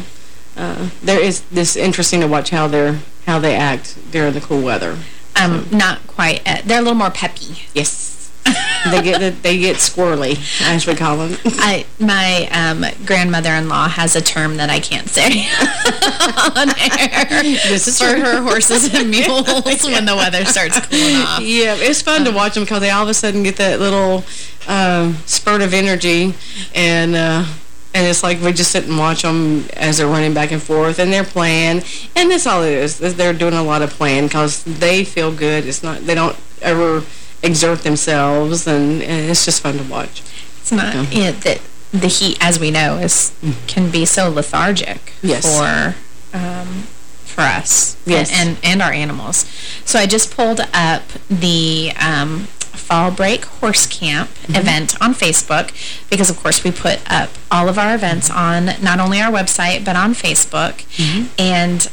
uh, there is this interesting to watch how they're, how they act during the cool weather.
Um, so. Not quite. Uh, they're a little more peppy.
Yes. they get they get squirrely, as we call them.
I my um, grandmother-in-law has a term that I can't say on air.
This is
for her horses and mules when the weather starts cooling off.
Yeah, it's fun to watch them because they all of a sudden get that little um, spurt of energy and. Uh, and it's like we just sit and watch them as they're running back and forth, and they're playing. And that's all it is. They're doing a lot of playing because they feel good. It's not. They don't ever exert themselves, and, and it's just fun to watch.
It's not yeah. that the heat, as we know, is can be so lethargic
yes.
for um, for us
yes.
and, and, and our animals. So I just pulled up the um, Fall Break Horse Camp mm -hmm. event on Facebook because, of course, we put up all of our events on not only our website but on Facebook.
Mm -hmm.
And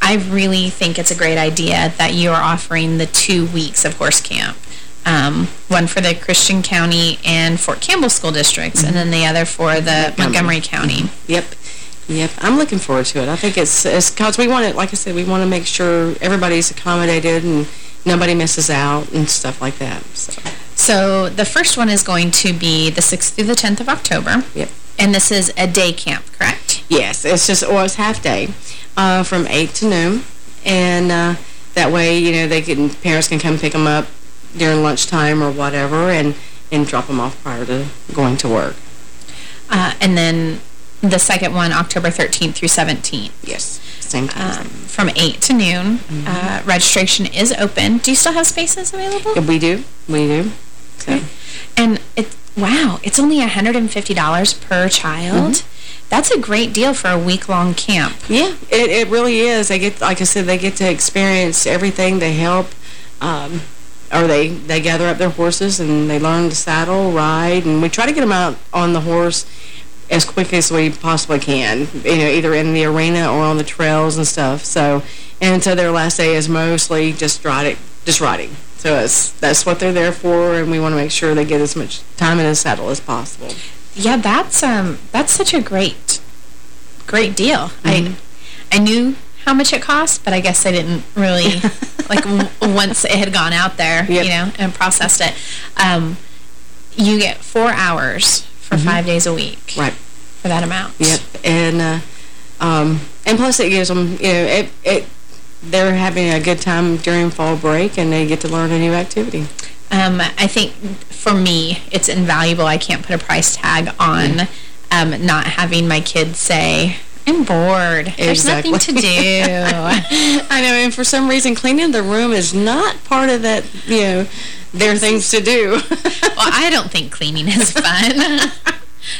I really think it's a great idea that you are offering the two weeks of horse camp um, one for the Christian County and Fort Campbell school districts, mm -hmm. and then the other for the Montgomery, Montgomery County.
Yep. Yep, I'm looking forward to it. I think it's because we want to, like I said, we want to make sure everybody's accommodated and nobody misses out and stuff like that. So.
so the first one is going to be the 6th through the 10th of October.
Yep.
And this is a day camp, correct?
Yes, it's just, well, it's half day uh, from 8 to noon. And uh, that way, you know, they can parents can come pick them up during lunchtime or whatever and, and drop them off prior to going to work.
Uh, and then the second one, October 13th through 17th.
Yes, same time. Um,
from 8 to noon. Mm -hmm. registration is open. Do you still have spaces available?
Yeah, we do. We do.
Okay. And it, wow, it's only $150 per child. Mm -hmm. That's a great deal for a week-long camp.
Yeah, it, it really is. They get, like I said, they get to experience everything. They help um, or they, they gather up their horses and they learn to saddle, ride, and we try to get them out on the horse as quick as we possibly can, you know, either in the arena or on the trails and stuff. So, and so their last day is mostly just riding, just riding. So it's, that's what they're there for, and we want to make sure they get as much time in the saddle as possible.
Yeah, that's um, that's such a great, great deal. Mm -hmm. I, mm-hmm. I knew how much it cost, but I guess I didn't really, like, once it had gone out there, yep. you know, and processed it. Um, you get four hours for mm -hmm. five days a week.
Right.
For that amount.
Yep. And, uh, um, and plus it gives them, you know, it, it, they're having a good time during fall break and they get to learn a new activity.
Um, I think for me, it's invaluable. I can't put a price tag on mm. um, not having my kids say, I'm bored. There's nothing to do.
I know, and for some reason, cleaning the room is not part of that, you know, their things to do.
well, I don't think cleaning is fun.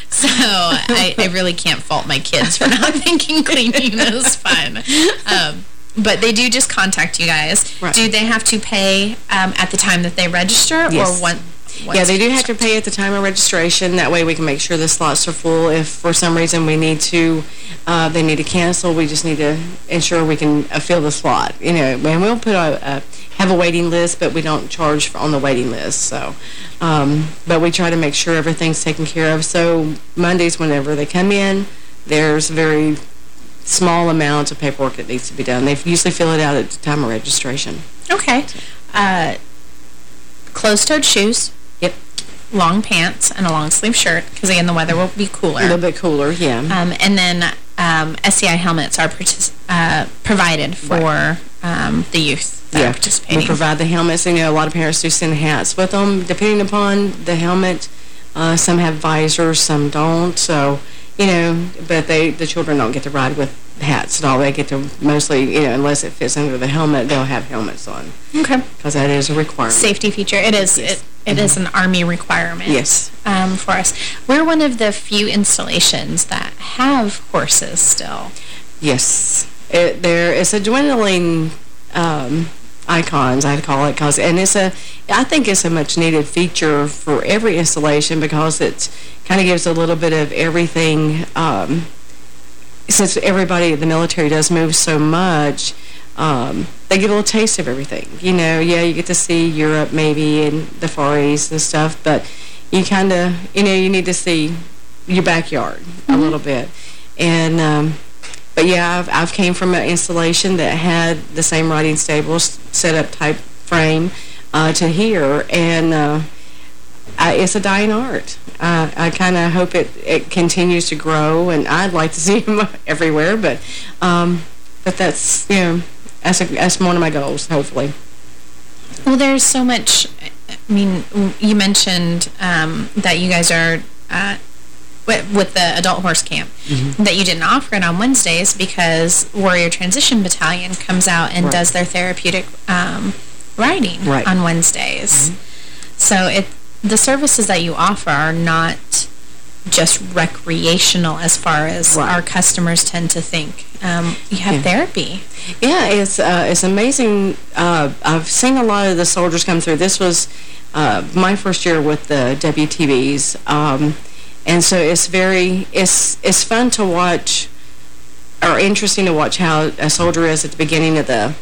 So I, I, really can't fault my kids for not thinking cleaning is fun. Um, but they do just contact you guys.
Right.
Do they have to pay um, at the time that they register?
Yes.
Or one,
yeah, they do have to pay at the time of registration. That way we can make sure the slots are full. If for some reason we need to, uh, they need to cancel, we just need to ensure we can uh, fill the slot. You know, and we'll put a, a have a waiting list, but we don't charge on the waiting list. So, um, but we try to make sure everything's taken care of. So Mondays, whenever they come in, there's very small amount of paperwork that needs to be done. They usually fill it out at the time of registration.
Okay. Uh, closed-toed shoes long pants and a long sleeve shirt because again the weather will be cooler.
A little bit cooler, yeah.
Um, and then um, SEI helmets are uh, provided for um, the youth that
yeah.
are participating.
We provide the helmets. And, you know, a lot of parents do send hats with them. Depending upon the helmet, uh, some have visors, some don't. So, you know, but they the children don't get to ride with hats at all. They get to mostly, you know, unless it fits under the helmet, they'll have helmets on.
Okay.
Because that is a requirement.
Safety feature. It is. Yes. It, It mm -hmm. is an Army requirement.
Yes.
Um, for us. We're one of the few installations that have horses still.
Yes. It, there is a dwindling um, icons, I'd call it, cause, and it's a, I think it's a much needed feature for every installation because it kind of gives a little bit of everything, um, since everybody, the military does move so much, um, they get a little taste of everything. You know, yeah, you get to see Europe maybe and the Far East and stuff, but you kind of, you know, you need to see your backyard mm -hmm. a mm-hmm. little bit. And, um, but yeah, I've, I've came from an installation that had the same riding stables set up type frame uh, to here, and uh, I, it's a dying art. Uh, I kind of hope it, it continues to grow, and I'd like to see them everywhere, but um, but that's, you know, that's, a, that's one of my goals, hopefully.
Well, there's so much, I mean, you mentioned um, that you guys are uh, with, with, the adult horse camp, mm -hmm. that you didn't offer it on Wednesdays because Warrior Transition Battalion comes out and right. does their therapeutic um, riding right. on Wednesdays. Mm -hmm. So it the services that you offer are not just recreational as far as right. our customers tend to think. Um, you have yeah. therapy.
Yeah, it's uh, it's amazing. Uh, I've seen a lot of the soldiers come through. This was uh, my first year with the WTBs, um, and so it's very it's it's fun to watch, or interesting to watch how a soldier is at the beginning of the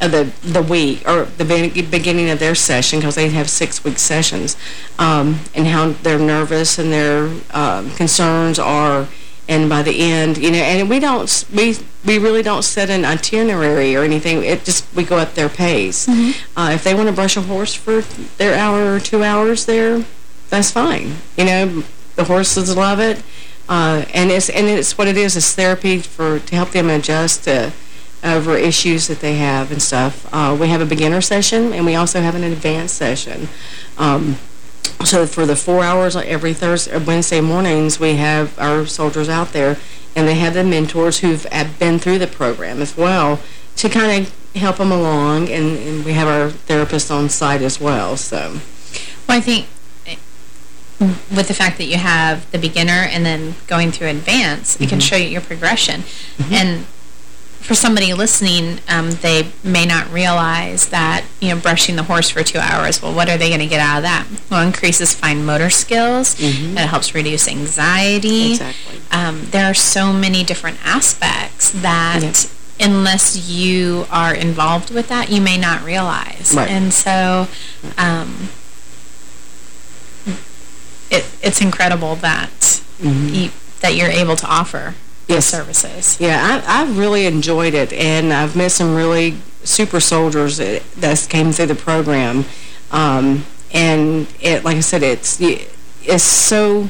of the the week or the beginning of their session because they have six week sessions um, and how they're nervous and their um, concerns are and by the end you know and we don't we we really don't set an itinerary or anything it just we go at their pace mm -hmm. uh, if they want to brush a horse for their hour or two hours there that's fine you know the horses love it uh, and it's and it's what it is it's therapy for to help them adjust to over issues that they have and stuff. Uh, we have a beginner session, and we also have an advanced session. Um, so for the four hours every Thursday, uh, Wednesday mornings, we have our soldiers out there, and they have the mentors who've been through the program as well to kind of help them along, and, and we have our therapists on site as well. So,
well, I think with the fact that you have the beginner and then going through advanced, mm -hmm. it can mm-hmm. show you your progression. Mm -hmm. And for somebody listening, um, they may not realize that, you know, brushing the horse for two hours, well, what are they going to get out of that? Well, increases fine motor skills. Mm -hmm. It helps reduce anxiety.
Exactly.
Um, there are so many different aspects that unless you are involved with that, you may not realize.
Right.
And so um, it, it's incredible that, mm -hmm. you, that you're able to offer yes. services.
Yeah, I, I've really enjoyed it, and I've met some really super soldiers that, that came through the program. Um, and it, like I said, it's it's so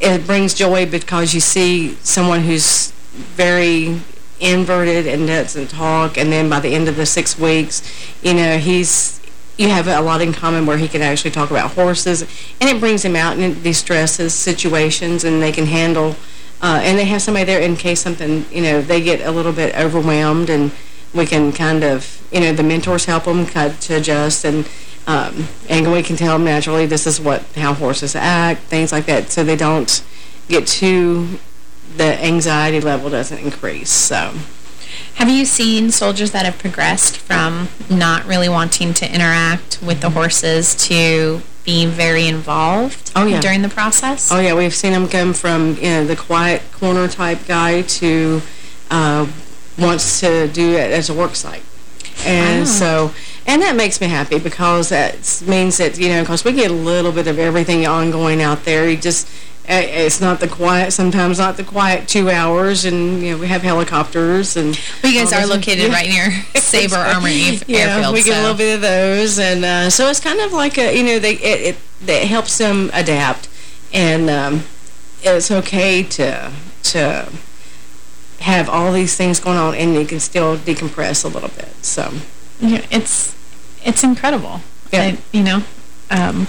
it brings joy because you see someone who's very inverted and doesn't talk, and then by the end of the six weeks, you know, he's you have a lot in common where he can actually talk about horses, and it brings him out and it distresses situations, and they can handle uh, and they have somebody there in case something, you know, they get a little bit overwhelmed and we can kind of, you know, the mentors help them to adjust and um, and we can tell them naturally this is what how horses act, things like that, so they don't get too, the anxiety level doesn't increase, so...
Have you seen soldiers that have progressed from not really wanting to interact with the horses to being very involved
oh, yeah.
during the process?
Oh, yeah. We've seen him come from you know, the quiet corner type guy to uh, wants to do it as a work site. And oh. so, and that makes me happy because that means that, you know, because we get a little bit of everything ongoing out there. You just it's not the quiet, sometimes not the quiet two hours, and, you know, we have helicopters. and.
Well, you guys are located yeah. right near Sabre Army
yeah,
Airfield.
we get
so.
a little bit of those, and uh, so it's kind of like a, you know, they it, it, it helps them adapt, and um, it's okay to, to have all these things going on, and you can still decompress a little bit, so.
Yeah, it's, it's incredible. Yeah. I, you know, um,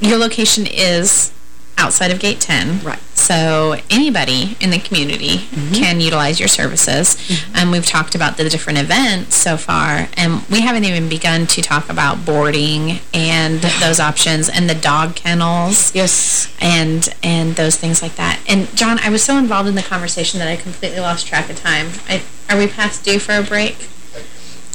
your location is outside of Gate 10.
Right.
So anybody in the community mm -hmm. can utilize your services. Mm -hmm. And we've talked about the different events so far. And we haven't even begun to talk about boarding and those options and the dog kennels.
Yes.
And, and those things like that. And John, I was so involved in the conversation that I completely lost track of time. I, are we past due for a break?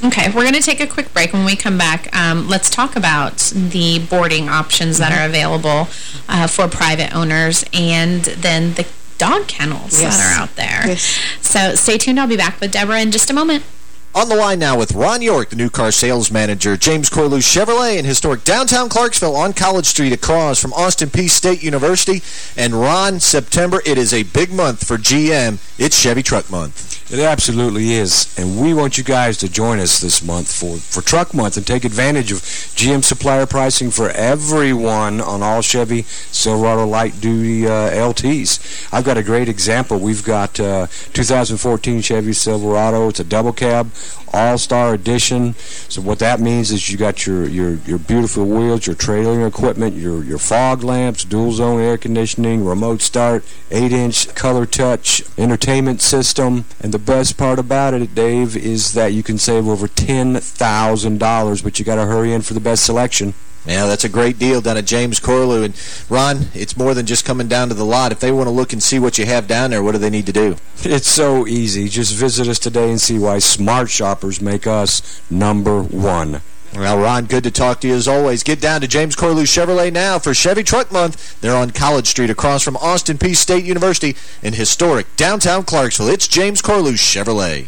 Okay, we're going to take a quick break. When we come back, um, let's talk about the boarding options that are available uh, for private owners and then the dog kennels yes. that are out there. Yes. So stay tuned. I'll be back with Deborah in just a moment.
On the line now with Ron York, the new car sales manager, James Corlew Chevrolet in historic downtown Clarksville on College Street across from Austin Peay State University. And Ron, September, it is a big month for GM. It's Chevy Truck Month.
It absolutely is. And we want you guys to join us this month for, for Truck Month and take advantage of GM supplier pricing for everyone on all Chevy Silverado light-duty uh, LTs. I've got a great example. We've got uh, 2014 Chevy Silverado. It's a double cab, all-star edition. So what that means is you got your, your, your beautiful wheels, your trailer equipment, your, your fog lamps, dual-zone air conditioning, remote start, 8-inch color touch, entertainment system, and the best part about it, Dave, is that you can save over $10,000, but you got to hurry in for the best selection.
Yeah, that's a great deal down at James Corlew. And, Ron, it's more than just coming down to the lot. If they want to look and see what you have down there, what do they need to do?
It's so easy. Just visit us today and see why smart shoppers make us number one.
Well, Ron, good to talk to you as always. Get down to James Corlew Chevrolet now for Chevy Truck Month. They're on College Street across from Austin Peay State University in historic downtown Clarksville. It's James Corlew Chevrolet.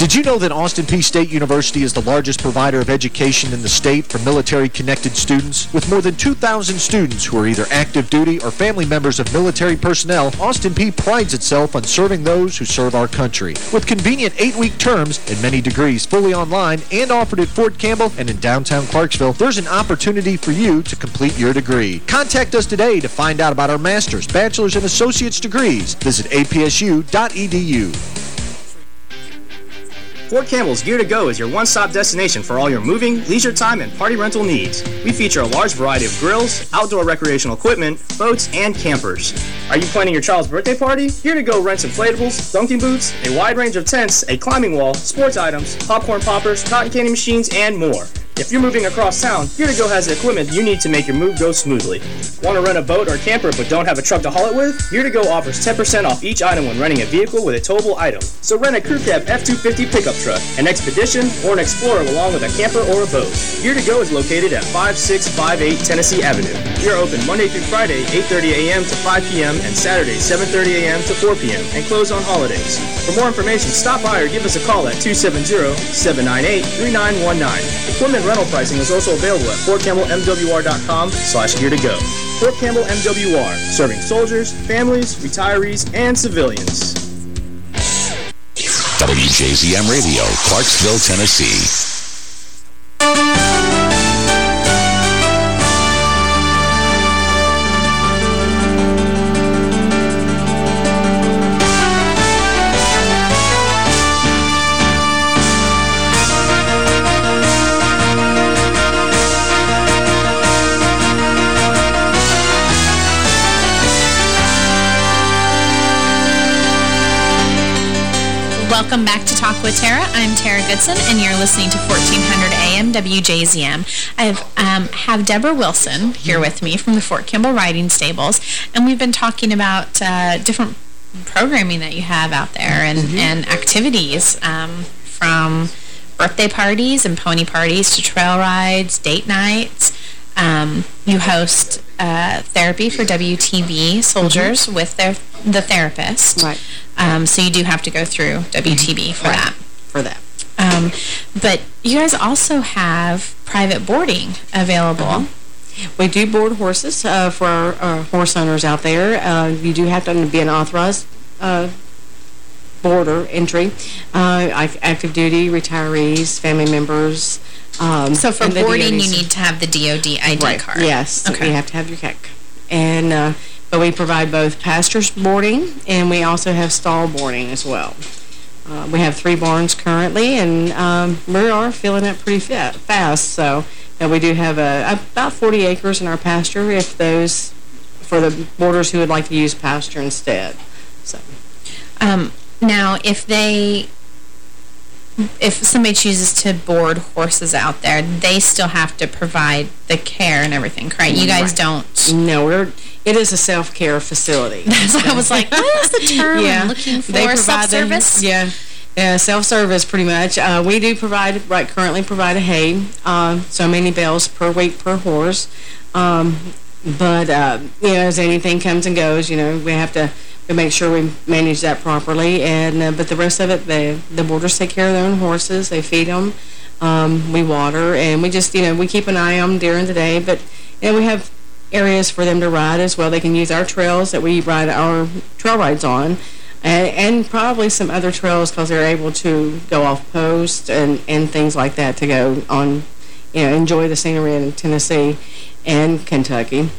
Did you know that Austin Peay State University is the largest provider of education in the state for military-connected students? With more than 2,000 students who are either active duty or family members of military personnel, Austin Peay prides itself on serving those who serve our country. With convenient eight-week terms and many degrees fully online and offered at Fort Campbell and in downtown Clarksville, there's an opportunity for you to complete your degree. Contact us today to find out about our master's, bachelor's, and associate's degrees. Visit apsu.edu.
Fort Campbell's Gear to Go is your one-stop destination for all your moving, leisure time, and party rental needs. We feature a large variety of grills, outdoor recreational equipment, boats, and campers. Are you planning your child's birthday party? Gear to Go rents inflatables, dunking boots, a wide range of tents, a climbing wall, sports items, popcorn poppers, cotton candy machines, and more. If you're moving across town, Gear to Go has the equipment you need to make your move go smoothly. Want to rent a boat or camper but don't have a truck to haul it with? Gear to Go offers 10% off each item when renting a vehicle with a towable item. So rent a Crew Cab F-250 pickup truck, an Expedition, or an Explorer along with a camper or a boat. Gear to Go is located at 5658 Tennessee Avenue. We are open Monday through Friday, 8.30 a.m. to 5 p.m. and Saturday, 7.30 a.m. to 4 p.m. and close on holidays. For more information, stop by or give us a call at 270-798-3919. Equipment rental pricing is also available at fortcampbellmwr.com slash gear to go. Fort Campbell MWR, serving soldiers, families, retirees, and civilians.
WJZM Radio, Clarksville, Tennessee.
Welcome back to Talk with Tara. I'm Tara Goodson, and you're listening to 1400 AM WJZM. I have, um, have Deborah Wilson here with me from the Fort Campbell Riding Stables, and we've been talking about uh, different programming that you have out there and, mm -hmm. and activities um, from birthday parties and pony parties to trail rides, date nights. Um, you host uh, therapy for WTB soldiers mm -hmm. with their the therapist.
Right.
Um, so you do have to go through WTB for
right.
that.
For that.
Um, but you guys also have private boarding available. Mm -hmm.
We do board horses uh, for our, our, horse owners out there. Uh, you do have to be an authorized uh, boarder entry. Uh, active duty, retirees, family members.
Um, so for boarding, you need to have the DOD ID
right.
card.
Yes. Okay. You have to have your CAC. And uh, but we provide both pastures boarding and we also have stall boarding as well. Uh, we have three barns currently, and um, we are filling up pretty fast. So we do have a, about 40 acres in our pasture if those, for the boarders who would like to use pasture instead. So,
um, Now, if they if somebody chooses to board horses out there, they still have to provide the care and everything, correct? You guys right. don't?
No, we're it is a self-care facility.
so I was like, what is the term yeah. I'm looking for? Self-service?
Yeah. Yeah, self-service pretty much. Uh, we do provide, right, currently provide a hay, uh, so many bales per week per horse. Um, but, uh, you know, as anything comes and goes, you know, we have to make sure we manage that properly. And uh, But the rest of it, the, the boarders take care of their own horses. They feed them. Um, we water. And we just, you know, we keep an eye on them during the day. But, know, we have areas for them to ride as well. They can use our trails that we ride our trail rides on. And, and probably some other trails because they're able to go off post and, and things like that to go on, you know, enjoy the scenery in Tennessee and Kentucky.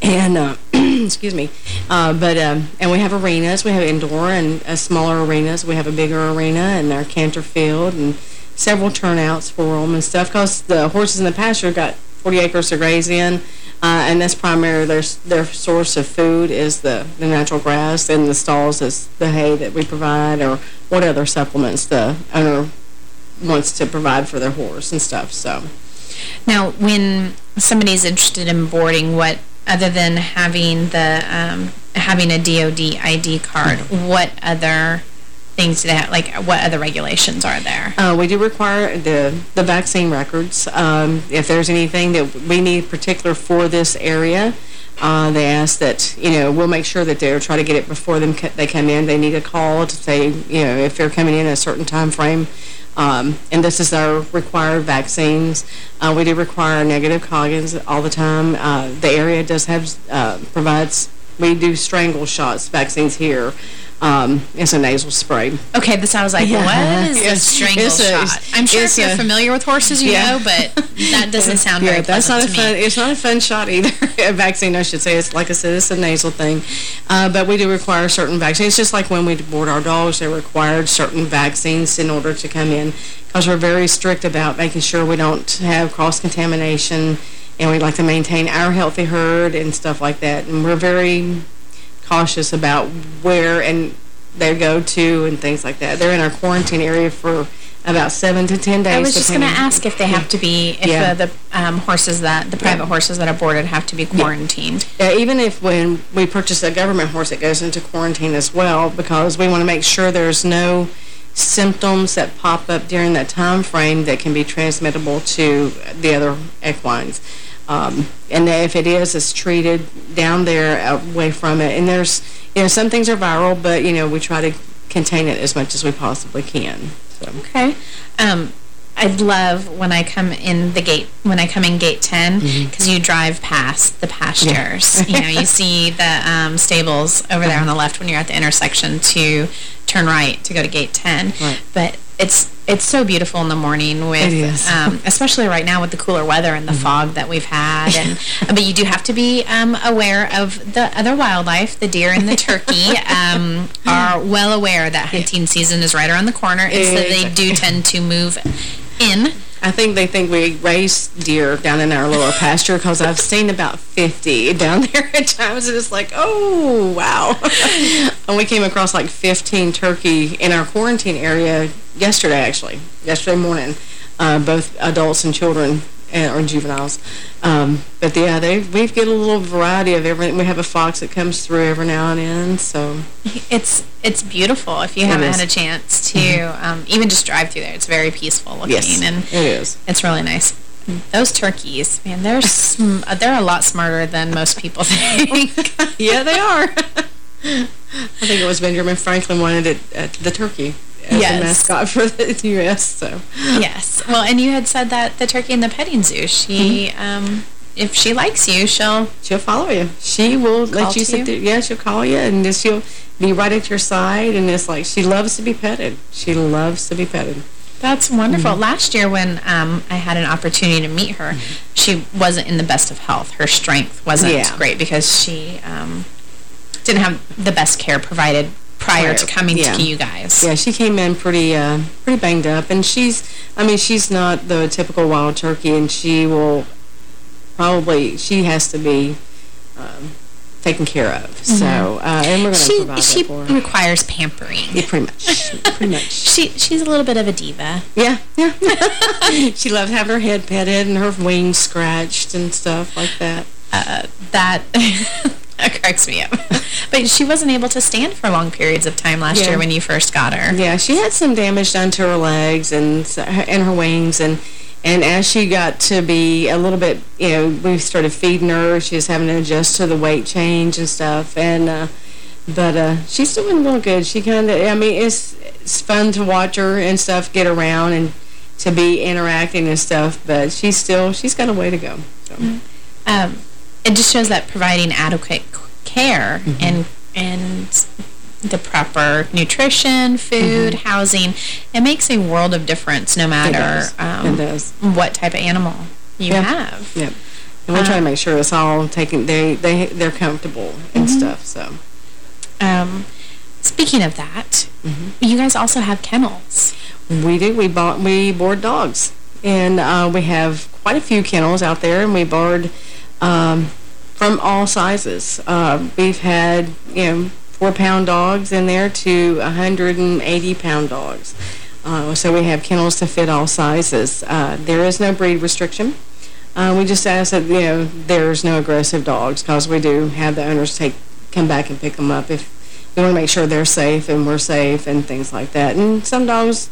And, uh, excuse me, uh, but, um, and we have arenas. We have indoor and uh, smaller arenas. We have a bigger arena and our canter field and several turnouts for them and stuff because the horses in the pasture got 40 acres to graze in. Uh, and that's primarily their, their source of food is the, the natural grass, and the stalls is the hay that we provide or what other supplements the owner wants to provide for their horse and stuff. So,
Now, when somebody's interested in boarding, what other than having the um, having a DOD ID card, what other things that, like what other regulations are there?
Uh, we do require the, the vaccine records. Um, if there's anything that we need particular for this area, uh, they ask that, you know, we'll make sure that they're try to get it before them they come in. They need a call to say, you know, if they're coming in a certain time frame. Um, and this is our required vaccines. Uh, we do require negative Coggins all the time. Uh, the area does have, uh, provides, we do strangle shots vaccines here. Um, it's a nasal spray.
Okay, this sounds like, yeah. what is a strangle shot? I'm sure if you're a, familiar with horses, you yeah. know, but that doesn't sound yeah, very that's not a
fun,
me.
It's not a fun shot either. a vaccine, I should say. It's Like I said, it's a nasal thing. Uh, but we do require certain vaccines. It's just like when we board our dogs, they required certain vaccines in order to come in because we're very strict about making sure we don't have cross-contamination and we like to maintain our healthy herd and stuff like that. And we're very cautious about where and they go to and things like that. They're in our quarantine area for about seven to ten days. I
was just going to ask if they have to be, if yeah. the, the um, horses that, the private yeah. horses that are boarded have to be quarantined.
Yeah. yeah. even if when we purchase a government horse, it goes into quarantine as well because we want to make sure there's no symptoms that pop up during that time frame that can be transmittable to the other equines. Um, and if it is, it's treated down there away from it. And there's, you know, some things are viral, but, you know, we try to contain it as much as we possibly can. So.
Okay. Um, I'd love when I come in the gate, when I come in gate 10, because mm-hmm. mm -hmm. you drive past the pastures. Yeah. you know, you see the um, stables over there on the left when you're at the intersection to turn right to go to gate 10. Right. But it's it's so beautiful in the morning with um, especially right now with the cooler weather and the mm -hmm. fog that we've had and but you do have to be um, aware of the other wildlife the deer and the turkey um, are well aware that hunting season is right around the corner and so they do tend to move in
I think they think we raise deer down in our lower pasture because I've seen about 50 down there at times. And it's like, oh, wow. and we came across like 15 turkey in our quarantine area yesterday, actually, yesterday morning, uh, both adults and children or juveniles. Um, but yeah, they we get a little variety of everything. We have a fox that comes through every now and then. So
it's it's beautiful if you
It
haven't
is.
had a chance to
Mhm.
um, even just drive through there. It's very peaceful looking
Yes,
and
it is.
It's really nice. Those turkeys, man, they're sm they're a lot smarter than most people think.
yeah, they are. I think it was Benjamin Franklin wanted it, uh, the turkey as
Yes.
the mascot for the U.S. So
yes. Well, and you had said that the turkey in the petting zoo, she, um, if she likes you, she'll
she'll follow you. She will let you sit
you?
there. Yeah, she'll call you, and she'll be right at your side. And it's like she loves to be petted. She loves to be petted.
That's wonderful.
Mm-hmm.
Last year when um, I had an opportunity to meet her, she wasn't in the best of health. Her strength wasn't
Yeah.
great because she um, didn't have the best care provided prior to coming
Yeah.
to you guys.
Yeah, she came in pretty uh, pretty banged up, and she's, I mean, she's not the typical wild turkey, and she will probably, she has to be um, taken care of. So,
Mhm.
uh, and we're going to
She,
provide
she
that for her.
requires pampering.
Yeah, pretty much. pretty much.
She She's a little bit of a diva.
Yeah, yeah. she loves having her head petted and her wings scratched and stuff like that.
Uh, that... that cracks me up. but she wasn't able to stand for long periods of time last
Yeah.
year when you first got her.
Yeah, she had some damage done to her legs and and her wings, and and as she got to be a little bit, you know, we started feeding her. She was having to adjust to the weight change and stuff, and uh, but uh, she's doing real good. She kind of, I mean, it's it's fun to watch her and stuff get around and to be interacting and stuff, but she's still she's got a way to go. So.
um, it just shows that providing adequate care
Mm-hmm.
and and the proper nutrition, food,
Mm-hmm.
housing, it makes a world of difference no matter. Um,
It does.
what type of animal you
Yeah.
have.
Yep. And we're
Uh,
trying to make sure it's all taken, they, they, they're comfortable and
Mhm.
stuff, so.
Um, speaking of that,
Mm-hmm.
you guys also have kennels.
We do. We bought, we board dogs. And uh, we have quite a few kennels out there, and we board um, from all sizes. Uh, we've had, you know, four-pound dogs in there to 180-pound dogs. Uh, so we have kennels to fit all sizes. Uh, there is no breed restriction. Uh, we just ask that, you know, there's no aggressive dogs because we do have the owners take come back and pick them up if we want to make sure they're safe and we're safe and things like that. And some dogs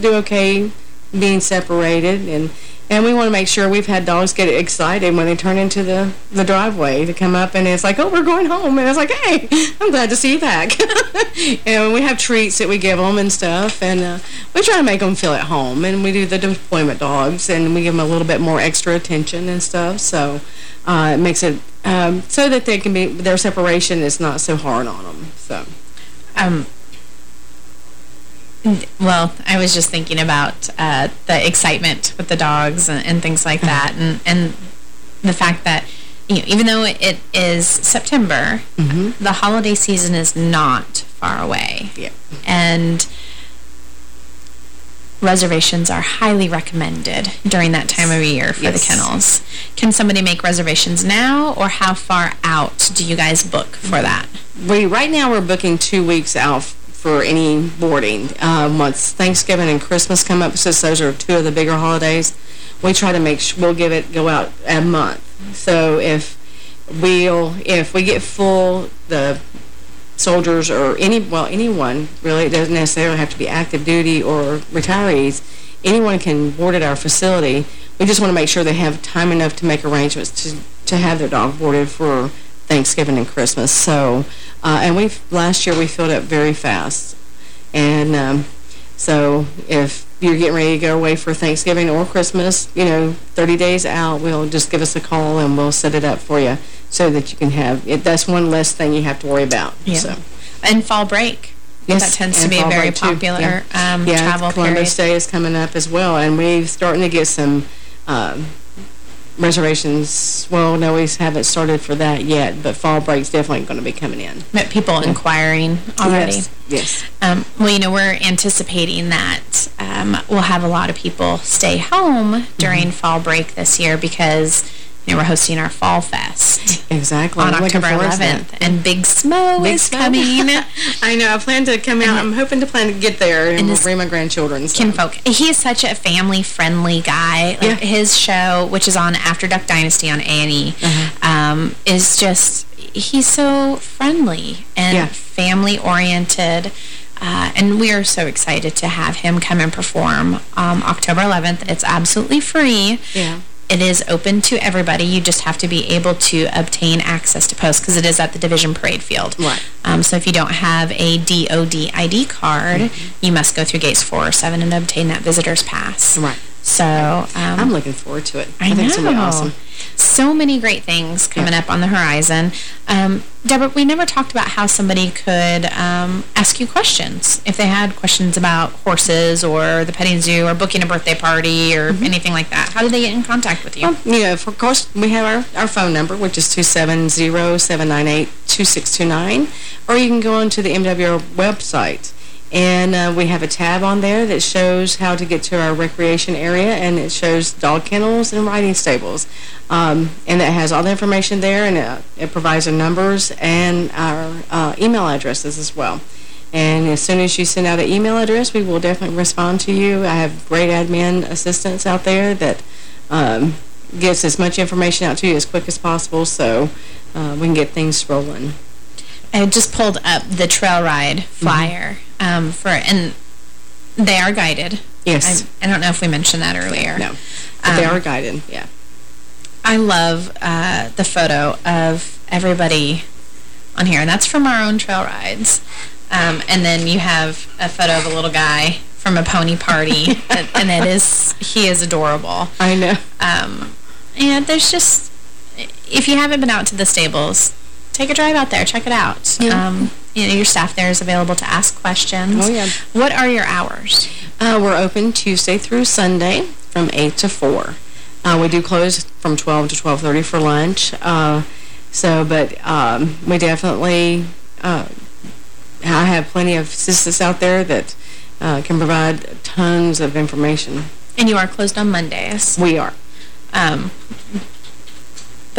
do okay being separated and and we want to make sure we've had dogs get excited when they turn into the the driveway to come up and it's like oh we're going home. And it's like hey I'm glad to see you back. And we have treats that we give them and stuff and uh, we try to make them feel at home and we do the deployment dogs and we give them a little bit more extra attention and stuff so uh, it makes it um, so that they can be their separation is not so hard on them so.
Um, well, I was just thinking about uh, the excitement with the dogs and, and things like mm-hmm. that, and and the fact that you know, even though it is September, mm-hmm. the holiday season is not far away.
Yeah.
And reservations are highly recommended during that time of year for
Yes.
the kennels. Can somebody make reservations now, or how far out do you guys book for mm-hmm. that?
We right now we're booking two weeks out for any boarding. Uh, once Thanksgiving and Christmas come up, since those are two of the bigger holidays, we try to make sure we'll give it go out a month. So if we'll if we get full, the soldiers or any well anyone really it doesn't necessarily have to be active duty or retirees. Anyone can board at our facility. We just want to make sure they have time enough to make arrangements to to have their dog boarded for Thanksgiving and Christmas. So, uh, and we last year we filled up very fast, and um, so if you're getting ready to go away for Thanksgiving or Christmas, you know, 30 days out, we'll just give us a call and we'll set it up for you so that you can have it. That's one less thing you have to worry about.
Yeah.
So.
And fall break.
Yes,
that tends to be a very popular
yeah.
um,
yeah,
travel
Columbus
period.
Day is coming up as well, and we're starting to get some um, reservations, well, no, we haven't started for that yet, but fall break's definitely going to be coming in.
Met people
yeah.
inquiring already.
Yes. yes.
Um, well, you know, we're anticipating that um, we'll have a lot of people stay home during mm -hmm. fall break this year because you know, we're hosting our Fall Fest.
Exactly.
On October 11th. And Big Smo Big is Smo. coming.
I know. I plan to come out. I'm hoping to plan to get there and, and bring my grandchildren. So.
Kinfolk. He is such a family-friendly guy. Like yeah. His show, which is on After Duck Dynasty on A&E, uh -huh. um, is just, he's so friendly and yeah. family-oriented. Uh, and we are so excited to have him come and perform um, October 11th. It's absolutely free.
Yeah.
It is open to everybody. You just have to be able to obtain access to post because it is at the Division Parade Field.
Right.
Um, so if you don't have a DOD ID card, mm -hmm. you must go through gates 4 or 7 and obtain that visitor's pass.
Right.
So um,
I'm looking forward to it.
I, I
think
know.
it's going to be awesome.
So many great things coming yeah. up on the horizon. Um, Deborah, we never talked about how somebody could um, ask you questions. If they had questions about horses or the petting zoo or booking a birthday party or mm -hmm. anything like that, how do they get in contact with you?
Well, you know, of course, we have our, our phone number, which is 270-798-2629, or you can go onto the MWR website and uh, we have a tab on there that shows how to get to our recreation area, and it shows dog kennels and riding stables. Um, and it has all the information there, and it, it provides our numbers and our uh, email addresses as well. And as soon as you send out an email address, we will definitely respond to you. I have great admin assistants out there that um, gets as much information out to you as quick as possible so uh, we can get things rolling.
I just pulled up the trail ride flyer. Mm -hmm um, for and they are guided.
Yes.
I, I, don't know if we mentioned that earlier.
No, but um, they are guided, yeah.
I love uh, the photo of everybody on here, and that's from our own trail rides. Um, and then you have a photo of a little guy from a pony party, and, and it is, he is adorable.
I know.
Um, and there's just, if you haven't been out to the stables, take a drive out there. Check it out. Yeah. Um, you know, your staff there is available to ask questions.
Oh, yeah.
What are your hours?
Uh, we're open Tuesday through Sunday from 8 to 4. Uh, we do close from 12 to 12.30 for lunch. Uh, so, but um, we definitely, uh, I have plenty of assistants out there that uh, can provide tons of information.
And you are closed on Mondays?
We are.
Um,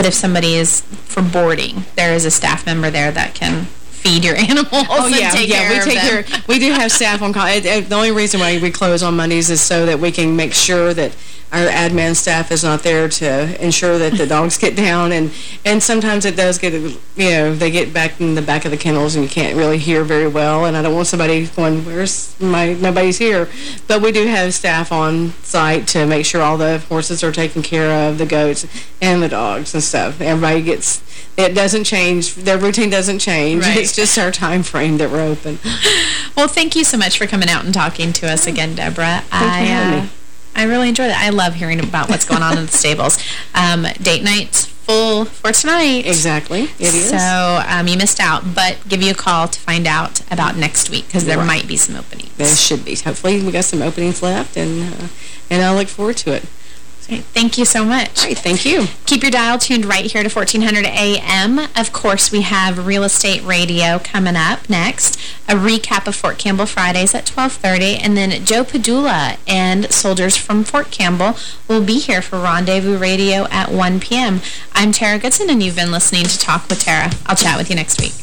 but if somebody is for boarding, there is a staff member there that can feed your animals oh,
yeah, yeah, we take
care.
We do have staff on call. The only reason why we close on Mondays is so that we can make sure that our admin staff is not there to ensure that the dogs get down. And, and sometimes it does get, you know, they get back in the back of the kennels and you can't really hear very well. And I don't want somebody going, where's my, nobody's here. But we do have staff on site to make sure all the horses are taken care of, the goats and the dogs and stuff. Everybody gets, it doesn't change. Their routine doesn't change. Right. It's just our time frame that we're open.
Well, thank you so much for coming out and talking to us again, Deborah.
I, uh,
I really enjoy that. I love hearing about what's going on in the stables. Um, date night's full for tonight.
Exactly. It is.
So um, you missed out, but give you a call to find out about next week because there right. might be some openings.
There should be. Hopefully we got some openings left, and uh, and I look forward to it.
Thank you so much.
Thank you.
Keep your dial tuned right here to 1400 AM. Of course, we have Real Estate Radio coming up next. A recap of Fort Campbell Fridays at 1230. And then Joe Padula and Soldiers from Fort Campbell will be here for Rendezvous Radio at 1 p.m. I'm Tara Goodson, and you've been listening to Talk with Tara. I'll chat with you next week.